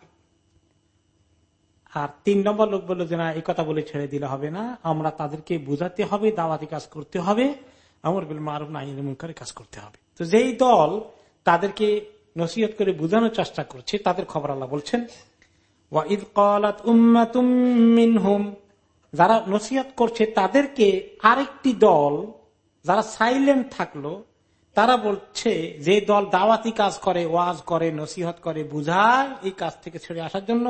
আর তিন নম্বর লোক বলল যে, না, এই কথা বলে ছেড়ে দিলে হবে না। আমরা তাদেরকে বুঝাতে হবে, দাওয়াতি কাজ করতে হবে। আমর বিল মারুফ নাইন মুনকারে কাজ করতে হবে। তো যেই দল তাদেরকে নসিহত করে বুঝানোর চেষ্টা করছে, তাদের খবর আল্লাহ বলছেন যারা নসিহত করছে তাদেরকে আরেকটি দল, যারা সাইলেন্ট থাকল, তারা বলছে যে দল দাওয়াতি কাজ করে, ওয়াজ করে, নসিহত করে, বুঝায় এই কাজ থেকে ছেড়ে আসার জন্য।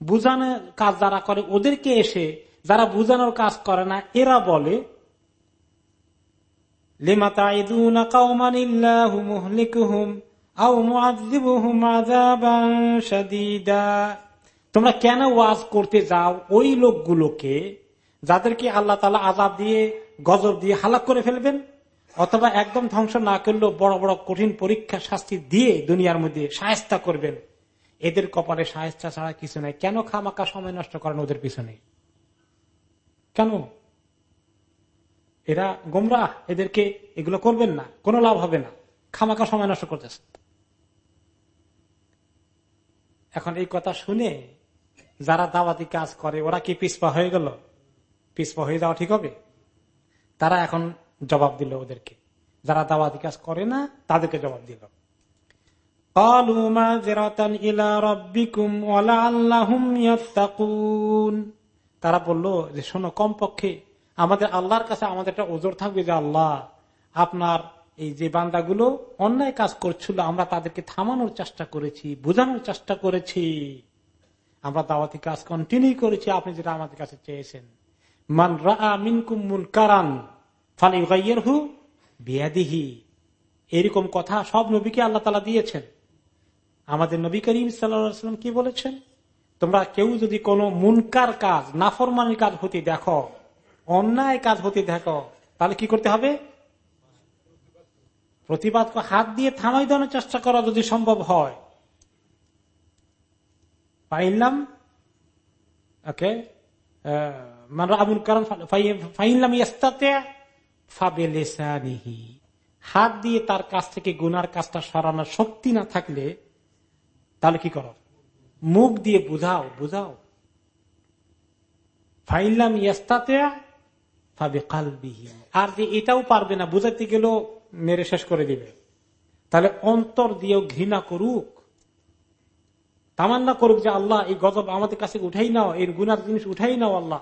বুঝানোর কাজ যারা করে, ওদেরকে এসে যারা বুঝানোর কাজ করে না, এরা বলে তোমরা কেন ওয়াজ করতে যাও ওই লোকগুলোকে যাদেরকে আল্লাহ তালা আজাব দিয়ে, গজব দিয়ে হালাক করে ফেলবেন? অথবা একদম ধ্বংস না করলেও বড় বড় কঠিন পরীক্ষা শাস্তি দিয়ে দুনিয়ার মধ্যে সায়স্তা করবেন? এদের কপালে সায়স্তা ছাড়া কিছু নাই। কেন খামাকা সময় নষ্ট করেন ওদের পিছনে? কেন? এরা গোমরা এদেরকে এগুলো করবেন না, কোনো লাভ হবে না। খামাকা সময় নষ্ট করতেছে। এখন এই কথা শুনে যারা দাওয়াতি কাজ করে, ওরা কি পিসপা হয়ে গেল? পিসপা হয়ে যাওয়া ঠিক হবে? তারা এখন জবাব দিল ওদেরকে। যারা দাওয়াতি কাজ করে না, তাদেরকে জবাব দিল। তারা বলল যে, শোনো, কমপক্ষে আমাদের আল্লাহর কাছে আমাদের একটা ওজোর থাকবে যে আল্লাহ, আপনার এই যে বান্দাগুলো অন্যায় কাজ করছিল, আমরা তাদেরকে থামানোর চেষ্টা করেছি, বোঝানোর চেষ্টা করেছি। আমরা দাওয়াতি কাজ কন্টিনিউ করেছি, আপনি যেটা আমাদের কাছে চেয়েছেন। মান মিনকুমুল কারান ফালি হু বিয়াদিহি। এরকম কথা সব নবীকে আল্লাহ তালা দিয়েছেন। আমাদের নবী করিম সাল্লাম কি বলেছেন? তোমরা কেউ যদি কোনো মুনকার কাজ, নাফরমানির কাজ হতে দেখো অন্যায় কাজ হতে দেখো তাহলে কি করতে হবে? প্রতিবাদ হাত দিয়ে থামাই দেওয়ার চেষ্টা করা যদি সম্ভব হয়। পাইলাম ওকে মানে আবুল কারণ ফাইনলাম হাত দিয়ে তার কাছ থেকে গুনার কাজটা সরানোর শক্তি না থাকলে, তাহলে কি করো? মুখ দিয়ে বুঝাও বুঝাও। ফাইনলাম ইস্তাতে আর যে এটাও পারবে না বুঝাতে গেলেও মেরে শেষ করে দিবে। তাহলে অন্তর দিয়েও ঘৃণা করুক। তামান্না করুক যে আল্লাহ, এই গজব আমাদের কাছে উঠাই নাও, এর গুনার জিনিস উঠাই নাও আল্লাহ।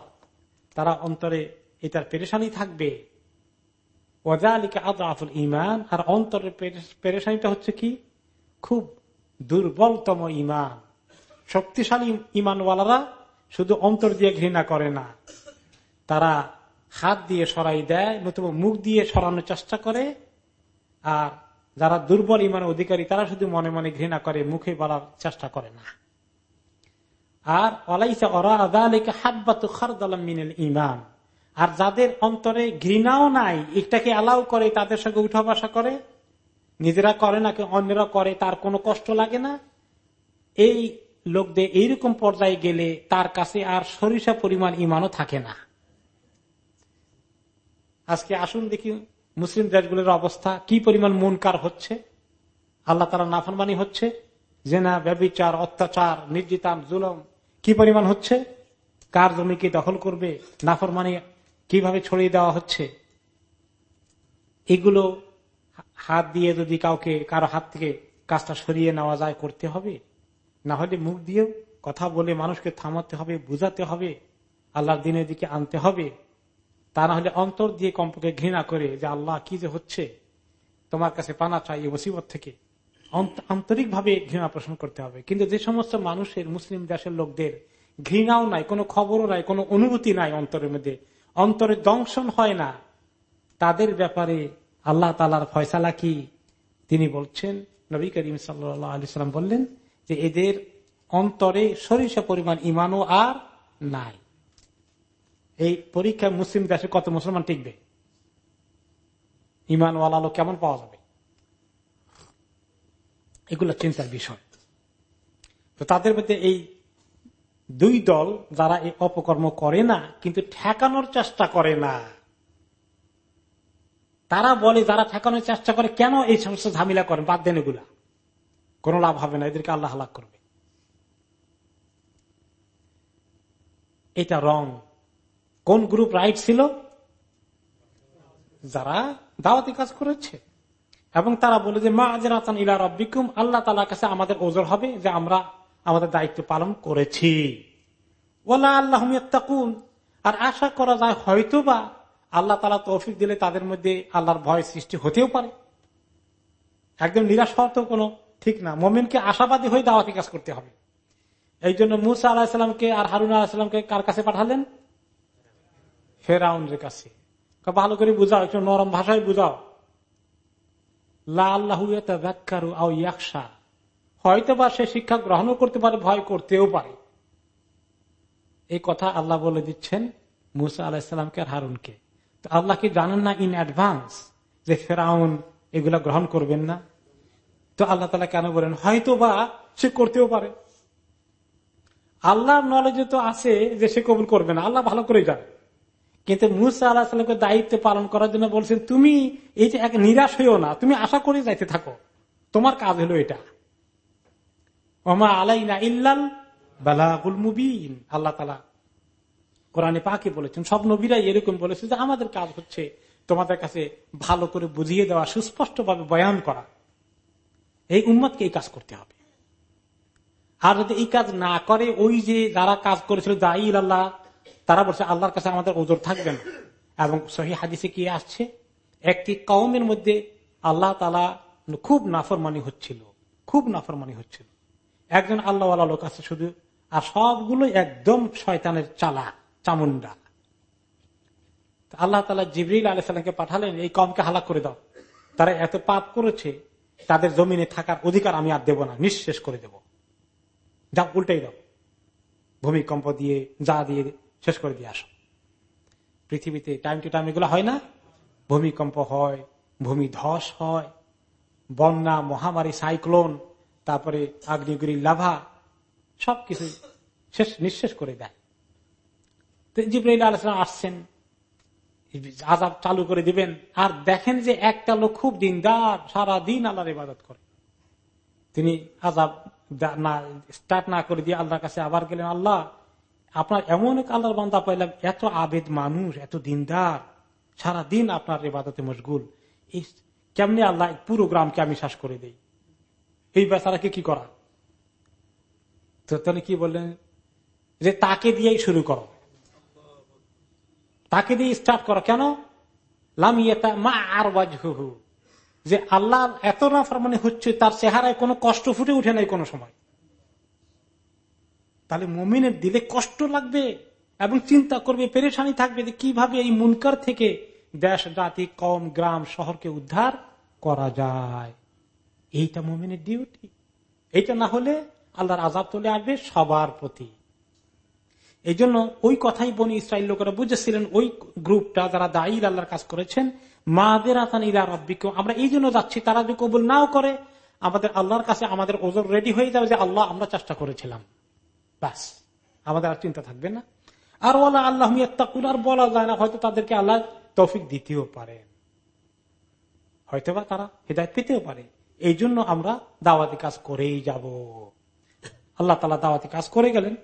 তারা অন্তরে এটার পেরেশানি থাকবে। আফুল ইমান আর অন্তরের পেরেশানিটা হচ্ছে কি? খুব দুর্বলতম ইমান শক্তিশালী ইমানওয়ালারা শুধু অন্তর দিয়ে ঘৃণা করে না। তারা হাত দিয়ে সরাই দেয়, নতুবা মুখ দিয়ে সরানোর চেষ্টা করে। আর যারা দুর্বল ইমান অধিকারী, তারা শুধু মনে মনে ঘৃণা করে, মুখে বলার চেষ্টা করে না। আর অলাইসা ওরা আদালিকে হাব্বাতু খারদালাম মিনেল ইমান আর যাদের অন্তরে ঘৃণাও নাই এটাকে অ্যালাউ করে তাদের সঙ্গে উঠা বসা করে। নিজেরা করে না অন্যরা করে, তার কোনো কষ্ট লাগে না। এই লোকদের এইরকম পর্যায়ে গেলে তার কাছে আর সরিষা পরিমাণ ইমানও থাকে না। আজকে আসুন দেখি মুসলিম দেশগুলোর অবস্থা, কি পরিমাণ মনকার হচ্ছে, আল্লাহ তারা নাফরমানি হচ্ছে, জেনা, ব্যবচার, অত্যাচার, নির্যাতন, জুলম, কি পরিমাণ হচ্ছে, কার জমিকে দখল করবে, নাফরমানি কীভাবে ছড়িয়ে দেওয়া হচ্ছে, এগুলো হাত দিয়ে যদি কাউকে, কারও হাত থেকে কাজটা সরিয়ে নেওয়া যায়, করতে হবে, না হলে মুখ দিয়েও কথা বলে মানুষকে থামাতে হবে, বুঝাতে হবে, আল্লাহর দিনের দিকে আনতে হবে। তা না হলে অন্তর দিয়ে কম্পকে ঘৃণা করে যে আল্লাহ কি যে হচ্ছে, তোমার কাছে পানা চাই এই মুসিবত থেকে। আন্তরিক ভাবে ঘৃণা পোষণ করতে হবে। কিন্তু যে সমস্ত মানুষের, মুসলিম দেশের লোকদের ঘৃণাও নাই, কোনো খবরও নাই, কোনো অনুভূতি নাই অন্তরের মধ্যে, অন্তরে দংশন হয় না, তাদের ব্যাপারে আল্লাহ তালার ফয়সালা কি? তিনি বলছেন, নবী করিম সাল্লাম বললেন যে এদের অন্তরে সরিষা পরিমাণ ইমানও আর নাই। এই পরীক্ষা মুসলিম দেশে কত মুসলমান টিকবে? ইমানওয়ালা লোক কেমন পাওয়া যাবে? এগুলো চিন্তার বিষয়। তো তাদের মধ্যে এই দুই দল যারা এই অপকর্ম করে না, কিন্তু ঠেকানোর চেষ্টা করে না, তারা বলে যারা ঠেকানোর চেষ্টা করে, কেন এই সমস্ত ঝামেলা করেন? বাদ দেন এগুলা। কোন লাভ হবে না, এদেরকে আল্লাহ হালাক করবে। এটা রং। কোন গ্রুপ রাইট ছিল? যারা দাওয়াতি কাজ করেছে। এবং তারা বলে যে, মা আজরাতান ইলা রব্বিকুম, আল্লাহ তালার কাছে আমাদের ওজোর হবে যে আমরা আমাদের দায়িত্ব পালন করেছি। ওলা আল্লাহ আর আশা করা যায় হয়তো বা আল্লাহ তালা তৌফিক দিলে তাদের মধ্যে আল্লাহর ভয় সৃষ্টি হতেও পারে। একদম নিরাশ হওয়া তো কোনো ঠিক না। মোমিনকে আশাবাদী হয়ে দাওয়াতি কাজ করতে হবে। এই জন্য মুসা আলাহিসামকে আর হারুন আলাহিসামকে কার কাছে পাঠালেন? ফেরাউনের কাছে। ভালো করে বুঝাও, একটু নরম ভাষায় বুঝাও। হয়তো বা সে শিক্ষা গ্রহণও করতে পারে, ভয় করতেও পারে। এই কথা আল্লাহ বলে দিচ্ছেন মুসা আলাহিসামকে আর হারুনকে। তো আল্লাহ কি জানেন না ইন অ্যাডভান্স যে ফেরাউন এগুলা গ্রহণ করবেন না? তো আল্লাহ তালা কেন বলেন হয়তো বা সে করতেও পারে। আল্লাহর নলেজে তো আছে যে সে কবুল করবে না, আল্লাহ ভালো করে জানে। কিন্তু মুসা আল্লাহ সাল্লামকে দায়িত্ব পালন করার জন্য বলছেন, তুমি এই যে এক নিরাশ হইও না, তুমি আশা করে যাইতে থাকো। তোমার কাজ হলো এটা। ওমা ইল্লাল বালাগুল মুবিন। আল্লাহ তালা কোরআনে পাকে বলেছেন, সব নবীরাই এরকম বলেছে যে আমাদের কাজ হচ্ছে তোমাদের কাছে ভালো করে বুঝিয়ে দেওয়া সুস্পষ্ট ভাবে বয়ান করা। এই উম্মতকে এই কাজ করতে হবে। আর যদি এই কাজ না করে, ওই যে যারা কাজ করেছিল দায়ী আল্লাহ তারা বলছে, আল্লাহর কাছে আমাদের ওজোর থাকবে না। এবং সহি হাদিসে কি আসছে? একটি কওমের মধ্যে আল্লাহ তালা খুব নাফরমানি হচ্ছিল। খুব নাফরমানি হচ্ছিল। একজন আল্লাহ লোক আছে শুধু, আর সবগুলো একদম শয়তানের চালা চামুন্ডা আল্লাহ তালা জিবরিল আলাইসাল্লামকে পাঠালেন, এই কমকে হালাক করে দাও। তারা এত পাপ করেছে, তাদের জমিনে থাকার অধিকার আমি আর দেব না, নিঃশেষ করে দেব। যা উল্টাই দাও। ভূমিকম্প দিয়ে, যা দিয়ে শেষ করে দিয়ে আসো। পৃথিবীতে টাইম টু টাইম এগুলো হয় না। ভূমিকম্প হয়, ভূমি ধস হয়, বন্যা, মহামারী সাইক্লোন তারপরে আগ্নেয়গিরি, লাভা, সবকিছু শেষ, নিঃশেষ করে দেয়। তো জিব্রাইল আলোচনা আসছেন। আজাব চালু করে দিবেন। আর দেখেন যে একটা লোক খুব দিনদার সারা দিন আল্লাহর ইবাদত করে। তিনি আজাব না, স্টার্ট না করে দিয়ে আল্লাহর কাছে আবার গেলেন, আল্লাহ আপনার এমন এক আল্লাহর বান্দা পাইলাম, এত আবেদ মানুষ, এত দিনদার সারা দিন আপনার ইবাদতে মশগুল। এই কেমনি আল্লাহ পুরো গ্রামকে আমি শ্বাস করে দেই? এই বেচারাকে কি করা? তো তাহলে কি বললেন? যে তাকে দিয়েই শুরু করো। তাকে দিয়ে স্টার্ট করো। কেন? লামিয়েতা মা আর যে আল্লাহ এত না মানে হচ্ছে, তার চেহারায় কোনো কষ্ট ফুটে উঠে নাই কোনো সময়। তাহলে মমিনের দিলে কষ্ট লাগবে এবং চিন্তা করবে, পেরেশানি থাকবে যে কীভাবে এই মুনকার থেকে দেশ জাতি কম গ্রাম, শহরকে উদ্ধার করা যায়। এইটা মোমিনের ডিউটি এইটা না হলে আল্লাহর আজাব চলে আসবে সবার প্রতি। এই জন্য ওই কথাই বনি ইসরায়েল লোকেরা বুঝেছিলেন, ওই গ্রুপটা যারা দায়ী আল্লাহর কাজ করেছেন মাদের আতান ইরা রব্বিক আমরা এই জন্য যাচ্ছি, তারা যদি কবুল নাও করে, আমাদের আল্লাহর কাছে আমাদের ওজন রেডি হয়ে যাবে যে আল্লাহ আমরা চেষ্টা করেছিলাম। বাস। আমাদের আর চিন্তা থাকবে না। আর ওলা আল্লাহ আর বলা যায় না, হয়তো তাদেরকে আল্লাহ তৌফিক দিতেও পারে। হয়তোবা তারা হৃদায়ত পেতেও পারে। এই জন্য আমরা দাওয়াতি কাজ করেই যাব। আল্লাহ তালা দাওয়াতি কাজ করে গেলেন।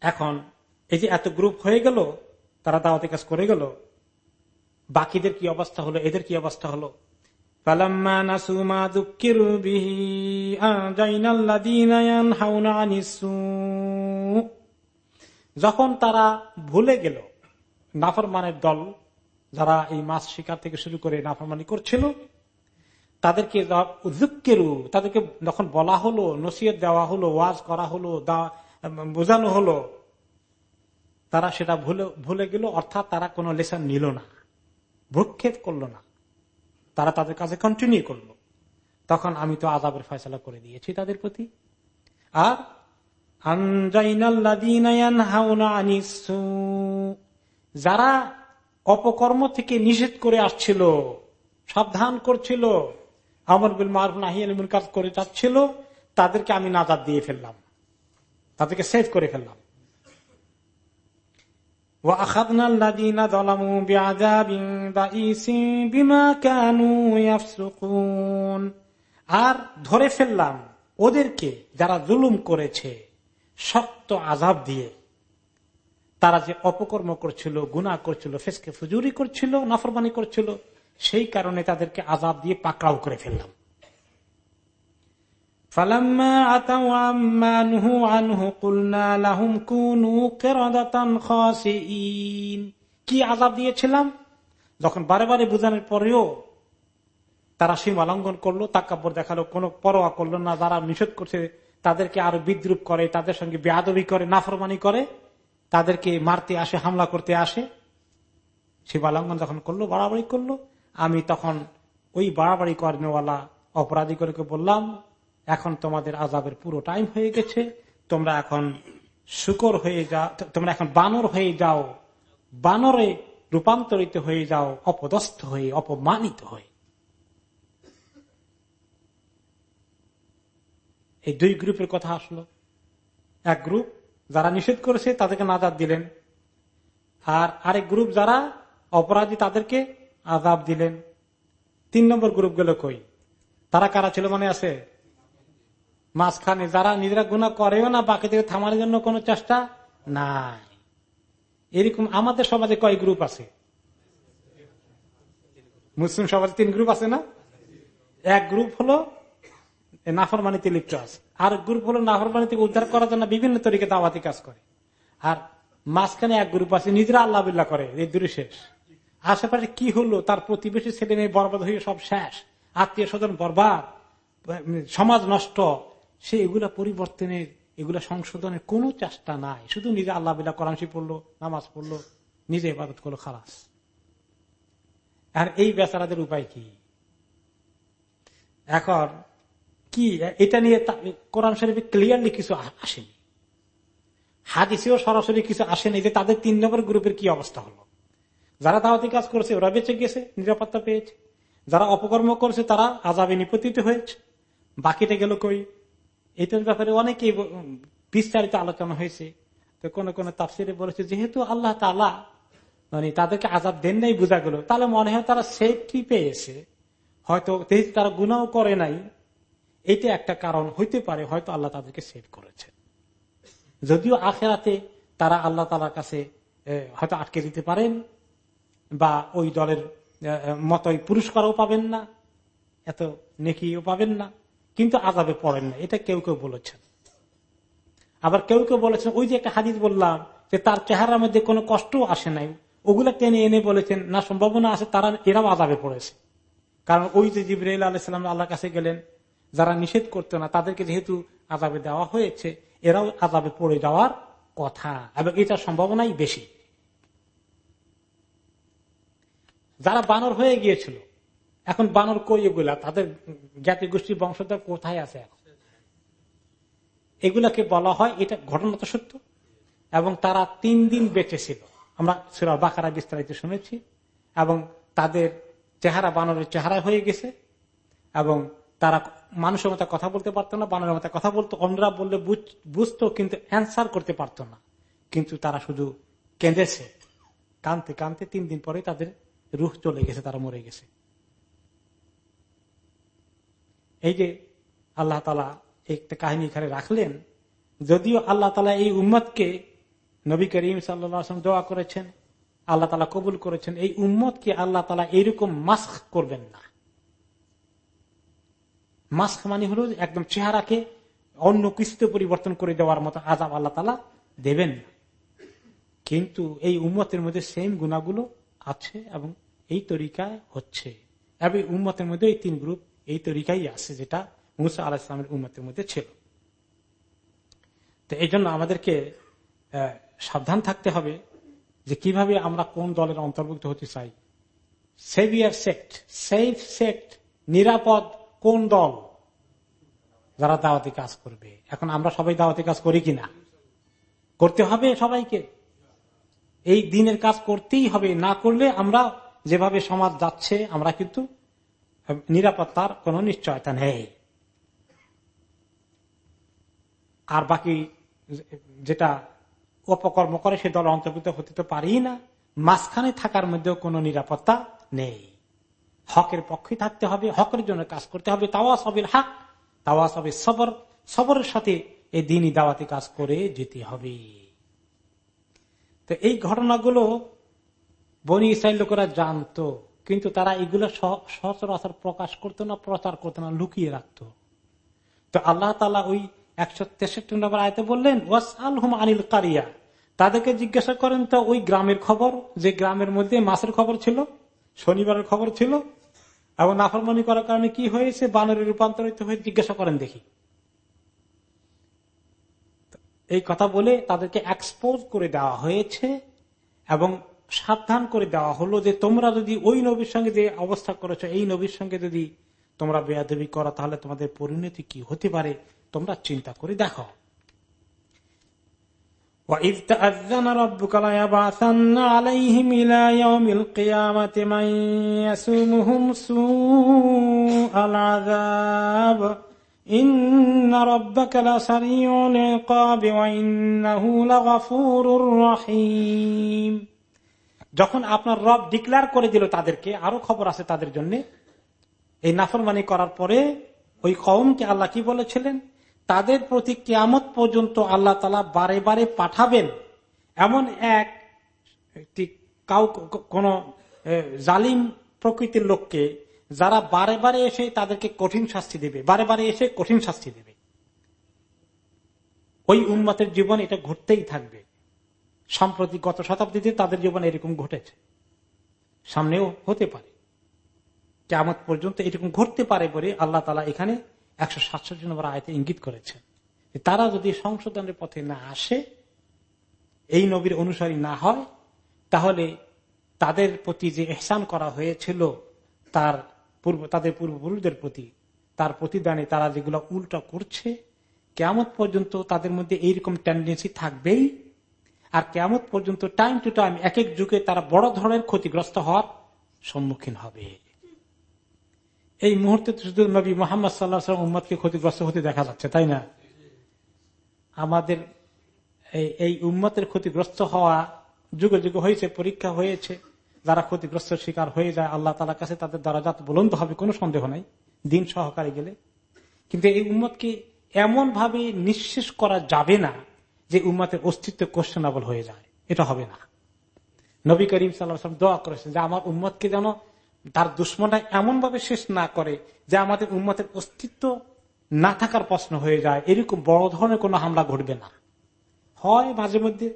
এখন এই যে এত গ্রুপ হয়ে গেল, তারা দাওয়াতি কাজ করে গেল, বাকিদের কি অবস্থা হলো, এদের কি অবস্থা হলো? যখন তারা ভুলে গেল, নাফরমানের দল যারা এই মাছ শিকার থেকে শুরু করে নাফরমানি করছিল, তাদেরকে জুক্কেরু তাদেরকে যখন বলা হলো নসিয়ত দেওয়া হলো, ওয়াজ করা হলো বোঝানো হলো, তারা সেটা ভুলে ভুলে গেল, অর্থাৎ তারা কোনো লেসন নিল না, ভ্রুক্ষেপ করল না। তারা তাদের কাছে কন্টিনিউ করল। তখন আমি তো আজাবের ফয়সলা করে দিয়েছি তাদের প্রতি। আর যারা অপকর্ম থেকে নিষেধ করে আসছিল, সাবধান করছিল, আমর বিল মারুফ কাজ করে যাচ্ছিল, তাদেরকে আমি নাজাদ দিয়ে ফেললাম। তাদেরকে সেভ করে ফেললাম। আর ধরে ফেললাম ওদেরকে যারা জুলুম করেছে, শক্ত আজাব দিয়ে। তারা যে অপকর্ম করছিল গুণা করছিল, ফেসকে ফুজুরি করছিল, নাফরমানি করছিল, সেই কারণে তাদেরকে আজাব দিয়ে পাকড়াও করে ফেললাম। কি আজাব দিয়েছিলাম? যখন বারে বারে বোঝানোর পরেও তারা সীমা লঙ্ঘন করল, তাকাব্বর দেখাল, কোনো পরোয়া করল না, যারা নিষেধ করছে তাদেরকে আরও বিদ্রুপ করে, তাদের সঙ্গে বেয়াদবি করে, নাফরমানি করে, তাদেরকে মারতে আসে, হামলা করতে আসে। সীমা লঙ্ঘন যখন করল, বাড়াবাড়ি করল, আমি তখন ওই বাড়াবাড়ি করেনওয়ালা অপরাধী করে বললাম এখন তোমাদের আজাবের পুরো টাইম হয়ে গেছে। তোমরা এখন শুকর হয়ে যাও তোমরা এখন বানর হয়ে যাও। বানরে রূপান্তরিত হয়ে যাও, অপদস্থ হয়ে, অপমানিত হয়ে। এই দুই গ্রুপের কথা আসলো। এক গ্রুপ যারা নিষেধ করেছে, তাদেরকে নাজাদ দিলেন। আর আরেক গ্রুপ যারা অপরাধী, তাদেরকে আজাব দিলেন। তিন নম্বর গ্রুপগুলো কই? তারা কারা ছিল মনে আছে? মাঝখানে যারা নিজেরা গুণা করেও না, বাকি থেকে থামানোর জন্য কোন চেষ্টা নাই। এরকম আমাদের সমাজে কয় গ্রুপ আছে? মুসলিম সমাজে তিন গ্রুপ আছে না? এক গ্রুপ হলো নাফরমানিতে লিপ্ত আছে। আর গ্রুপ হলো নাফরমানি থেকে উদ্ধার করার জন্য বিভিন্ন তরিকে দাওয়াতি কাজ করে। আর মাঝখানে এক গ্রুপ আছে, নিজেরা আল্লাহ বিল্লাহ করে, এই দূরে শেষ। আশেপাশে কি হলো, তার প্রতিবেশী ছেলে মেয়ে বরবাদ হয়ে সব শেষ। আত্মীয় স্বজন বরবাদ, সমাজ নষ্ট সে এগুলা পরিবর্তনের, এগুলা সংশোধনের কোন চেষ্টা নাই। শুধু নিজে আল্লাহ করাংশি পড়ল, নামাজ পড়ল, নিজে ইবাদত করল, খালাস। আর এই বেচারাদের উপায় কি? এখন কি, এটা নিয়ে কোরআন শরীফে ক্লিয়ারলি কিছু আসেনি। হাদিসেও সরাসরি কিছু আসেনি যে তাদের তিন নম্বর গ্রুপের কি অবস্থা হলো। যারা দাওয়াতি কাজ করেছে, ওরা বেঁচে গেছে, নিরাপত্তা পেয়েছে। যারা অপকর্ম করেছে, তারা আজাবে নিপতিত হয়েছে। বাকিটা গেল কই? এটার ব্যাপারে অনেকেই বিস্তারিত আলোচনা হয়েছে। তো কোন কোন তাফসিরে বলেছে, যেহেতু আল্লাহ তালা মানে তাদেরকে আজাব দেন নাই বোঝা গেল, তাহলে মনে হয় তারা সেফটি পেয়েছে। হয়তো তারা গুণাও করে নাই, এটা একটা কারণ হইতে পারে, হয়তো আল্লাহ তাদেরকে সেভ করেছে। যদিও আখেরাতে তারা আল্লাহ তালার কাছে হয়তো আটকে দিতে পারেন, বা ওই দলের মতই পুরস্কারও পাবেন না, এত নেকিও পাবেন না। কিন্তু আজাবে পড়েন না। এটা কেউ কেউ বলেছেন। আবার কেউ কেউ বলেছেন, ওই যে একটা হাদিস বললাম যে তার চেহারার মধ্যে কোনো কষ্ট আসে নাই। ওগুলা টেনে এনে বলেছেন, না, সম্ভাবনা আছে তারা, এরাও আজাবে পড়েছে। কারণ ওই যে জিবরাইল আলাইসালাম আল্লাহ কাছে গেলেন, যারা নিষেধ করতো না, তাদেরকে যেহেতু আজাবে দেওয়া হয়েছে, এরাও আজাবে পড়ে যাওয়ার কথা এবং এটার সম্ভাবনাই বেশি। যারা বানর হয়ে গিয়েছিল এখন বানর কই এগুলা? তাদের জ্ঞাতি গোষ্ঠীর বংশধর কোথায় আছে এখন? এগুলাকে বলা হয়, এটা ঘটনা তো সত্য, এবং তারা তিন দিন বেঁচে ছিল আমরা সুরা বাকারা বিস্তারিত শুনেছি, এবং তাদের চেহারা বানরের চেহারা হয়ে গেছে, এবং তারা মানুষের মতো কথা বলতে পারতো না, বানরের মতো কথা বলতো, অন্যরা বললে বুঝতো, কিন্তু অ্যান্সার করতে পারতো না। কিন্তু তারা শুধু কেঁদেছে। কানতে কানতে তিন দিন পরে তাদের রুখ চলে গেছে, তারা মরে গেছে। এই যে আল্লাহ তালা একটা কাহিনী এখানে রাখলেন, যদিও আল্লাহ তালা এই উম্মতকে নবী করিম সাল্লাম দোয়া করেছেন, আল্লাহ তালা কবুল করেছেন, এই উম্মতকে আল্লাহ তালা এইরকম মাস্ক করবেন না। মাস্ক মানে হল একদম চেহারাকে অন্য কিছুতে পরিবর্তন করে দেওয়ার মতো আজাব আল্লাহ তালা দেবেন না। কিন্তু এই উম্মতের মধ্যে সেম গুণাগুলো আছে এবং এই তরিকায় হচ্ছে। এবং উম্মতের মধ্যে এই তিন গ্রুপ এই তরিকাই আছে যেটা মুসা আলাহ ইসলামের উম্মতের মধ্যে ছিল। তো এই আমাদেরকে সাবধান থাকতে হবে যে কীভাবে আমরা কোন দলের অন্তর্ভুক্ত হতে চাই। সেভিয়ার সেক্ট সেফ সেক্ট নিরাপদ কোন দল যারা দাওয়াতি কাজ করবে। এখন আমরা সবাই দাওয়াতি কাজ করি কিনা? করতে হবে সবাইকে। এই দিনের কাজ করতেই হবে, না করলে আমরা যেভাবে সমাজ যাচ্ছে, আমরা কিন্তু নিরাপত্তার কোন নিশ্চয়তা নেই। আর বাকি যেটা অপকর্ম করে, সে দল অন্তর্ভুক্ত হতে তো পারি না। মাঝখানে থাকার মধ্যেও কোনো নিরাপত্তা নেই। হকের পক্ষে থাকতে হবে, হকের জন্য কাজ করতে হবে। তাওয়া সবের হাক তাওয়া সবের সবর সবরের সাথে এই দিনই দাওয়াতি কাজ করে যেতে হবে। তো এই ঘটনাগুলো বনি ইসরায়েল লোকেরা জানতো। কিন্তু তারা এগুলো সচরাচর প্রকাশ করতো না, প্রচার করতো না, লুকিয়ে রাখতো। তো আল্লাহ তালা ওই একশো তেষট্টি নম্বর আয়তে বললেন ওয়াস আল হুম আনিল কারিয়া। তাদেরকে জিজ্ঞাসা করেন, তো ওই গ্রামের খবর? যে গ্রামের মধ্যে মাসের খবর ছিল, শনিবারের খবর ছিল, এবং নাফরমানি করার কারণে কি হয়েছে, বানরে রূপান্তরিত হয়ে জিজ্ঞাসা করেন দেখি। এই কথা বলে তাদেরকে এক্সপোজ করে দেওয়া হয়েছে, এবং সাবধান করে দেওয়া হলো যে তোমরা যদি ওই নবীর সঙ্গে যে অবস্থা করেছ, এই নবীর সঙ্গে যদি তোমরা বেয়াদবি করো, তাহলে তোমাদের পরিণতি কি হতে পারে? তোমরা চিন্তা করে দেখো। ইন্নাহু যখন আপনার রব ডিক্লেয়ার করে দিল তাদেরকে, আরও খবর আছে তাদের জন্য। এই নাফরমানি করার পরে ওই কৌমকে আল্লাহ কি বলেছিলেন? তাদের প্রতি কেয়ামত পর্যন্ত আল্লাহ তালা বারে বারে পাঠাবেন। এমন এক কাউ কোন জালিম প্রকৃতির লোককে যারা বারে বারে এসে তাদেরকে কঠিন শাস্তি দেবে, বারে বারে এসে কঠিন শাস্তি দেবে। ওই উন্মতের জীবন এটা ঘুরতেই থাকবে। সম্প্রতি গত শতাব্দীতে তাদের জীবনে এরকম ঘটেছে। সামনেও হতে পারে। কেমন পর্যন্ত এরকম ঘটতে পারে বলে আল্লাহ তালা এখানে একশো সাতষট্টি নম্বর আয়তে ইঙ্গিত করেছেন। তারা যদি সংশোধনের পথে না আসে, এই নবীর অনুসারী না হয়, তাহলে তাদের প্রতি যে এহসান করা হয়েছিল, তার পূর্ব, তাদের পূর্বপুরুষদের প্রতি, তার প্রতিদানে তারা যেগুলো উল্টা করছে কেমন পর্যন্ত তাদের মধ্যে এইরকম টেন্ডেন্সি থাকবেই। আর কেমন পর্যন্ত টাইম টু টাইম এক এক যুগে তারা বড় ধরনের ক্ষতিগ্রস্ত হওয়ার সম্মুখীন হবে। এই মুহূর্তে শুধু নবী মোহাম্মদ সাল্লাহ উম্মদকে ক্ষতিগ্রস্ত হতে দেখা যাচ্ছে, তাই না? আমাদের এই উম্মতের ক্ষতিগ্রস্ত হওয়া যুগে যুগে হয়েছে, পরীক্ষা হয়েছে, যারা ক্ষতিগ্রস্ত শিকার হয়ে যায়, আল্লাহ তালার কাছে তাদের দ্বারা দরাজাত বলন্দ হবে, কোনো সন্দেহ নাই, দিন সহকারে গেলে। কিন্তু এই উম্মতকে এমন ভাবে নিঃশেষ করা যাবে না যে উম্মতের অস্তিত্ব কোশ্চেনাবল হয়ে যায়। এটা হবে না। নবী করিম সাল্লাম দোয়া করেছেন যে আমার উম্মতকে যেন তার দুশ্মনটা এমন ভাবে শেষ না করে যে আমাদের উম্মতের অস্তিত্ব না থাকার প্রশ্ন হয়ে যায়। এরকম বড় ধরনের কোনো হামলা ঘটবে না। হয় মাঝে মধ্যে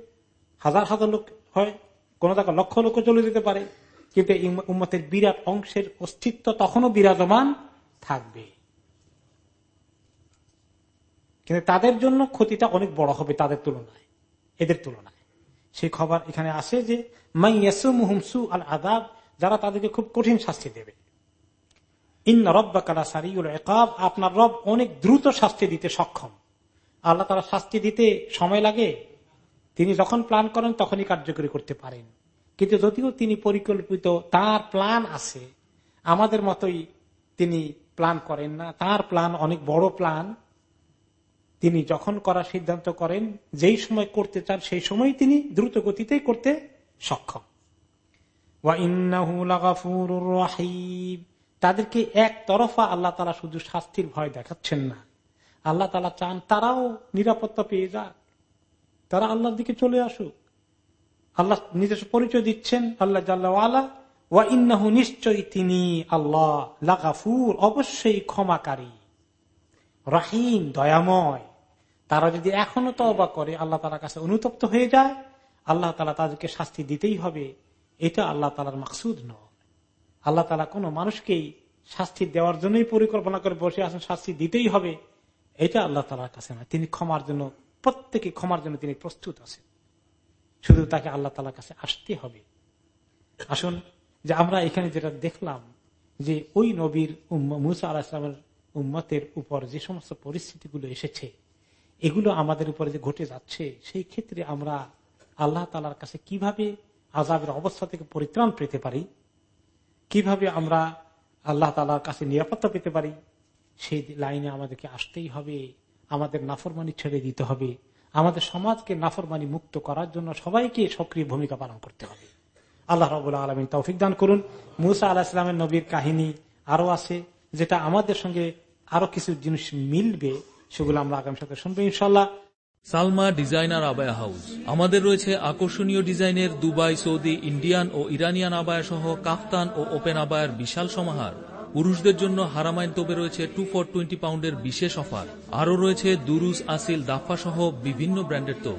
হাজার হাজার লোক হয়, কোন জায়গায় লক্ষ লক্ষ চলে যেতে পারে, কিন্তু উম্মতের বিরাট অংশের অস্তিত্ব তখনও বিরাজমান থাকবে। কিন্তু তাদের জন্য ক্ষতিটা অনেক বড় হবে তাদের তুলনায়, এদের তুলনায়। সেই খবর এখানে আসে যে মাই মুহমসু আল আদাব যারা তাদেরকে খুব কঠিন শাস্তি দেবে। একাব আপনার রব অনেক দ্রুত শাস্তি দিতে সক্ষম। আল্লাহ তারা শাস্তি দিতে সময় লাগে, তিনি যখন প্ল্যান করেন তখনই কার্যকরী করতে পারেন। কিন্তু যদিও তিনি পরিকল্পিত, তার প্ল্যান আছে, আমাদের মতোই তিনি প্ল্যান করেন না। তার প্ল্যান অনেক বড় প্ল্যান তিনি যখন করার সিদ্ধান্ত করেন, যেই সময় করতে চান, সেই সময় তিনি দ্রুত গতিতেই করতে সক্ষম। তাদেরকে এক তরফা আল্লাহ তালা শুধু শাস্তির ভয় দেখাচ্ছেন না। আল্লাহ তালা চান তারাও নিরাপত্তা পেয়ে যাক। তারা আল্লাহর দিকে চলে আসুক। আল্লাহ নিজস্ব পরিচয় দিচ্ছেন আল্লাহ জাল্লা ওয়া ইন্নাহু নিশ্চয়ই তিনি আল্লাহ লাগাফুর, অবশ্যই ক্ষমাকারী। রাহিম, দয়াময়। তারা যদি এখনও তবা করে, আল্লাহ তালার কাছে অনুতপ্ত হয়ে যায়, আল্লাহ তালা তাদেরকে শাস্তি দিতেই হবে। এটা আল্লাহ তালার মাকসুদ নয়। আল্লাহ তালা কোনো মানুষকেই শাস্তি দেওয়ার জন্যই পরিকল্পনা করে বসে আসেন শাস্তি দিতেই হবে। এটা আল্লাহ তালার কাছে না তিনি ক্ষমার জন্য, প্রত্যেকে ক্ষমার জন্য তিনি প্রস্তুত আছেন। শুধু তাকে আল্লাহ তালার কাছে আসতে হবে। আসুন, যে আমরা এখানে যেটা দেখলাম, যে ওই নবীর মুসা আলাহিসামের উম্মতের উপর যে সমস্ত পরিস্থিতিগুলো এসেছে এগুলো আমাদের উপরে যে ঘটে যাচ্ছে, সেই ক্ষেত্রে আমরা আল্লাহ তালার কাছে কীভাবে আজাবের অবস্থা থেকে পরিত্রাণ পেতে পারি? কীভাবে আমরা আল্লাহ তালার কাছে নিরাপত্তা পেতে পারি? সেই লাইনে আমাদেরকে আসতেই হবে, আমাদের নাফরমানি ছেড়ে দিতে হবে, আমাদের সমাজকে নাফরমানি মুক্ত করার জন্য সবাইকে সক্রিয় ভূমিকা পালন করতে হবে। আল্লাহ রবুল্লা আলমিন তৌফিক দান করুন। মুসা আল্লাহ ইসলামের নবীর কাহিনী আরও আছে, যেটা আমাদের সঙ্গে আরও কিছু জিনিস মিলবে। সেগুলো আমরা আগামী সাথে শুনব ইনশাল্লাহ সালমা ডিজাইনার আবায়া হাউস। আমাদের রয়েছে আকর্ষণীয় ডিজাইনের দুবাই, সৌদি, ইন্ডিয়ান ও ইরানিয়ান আবায়া সহ কাফতান ও ওপেন আবায়ের বিশাল সমাহার। পুরুষদের জন্য হারামাইন তোপে রয়েছে টু ফর টোয়েন্টি পাউন্ডের বিশেষ অফার। আরও রয়েছে দুরুজ, আসিল, দাফা সহ বিভিন্ন ব্র্যান্ডের তোপ।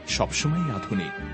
সবসময় আধুনিক।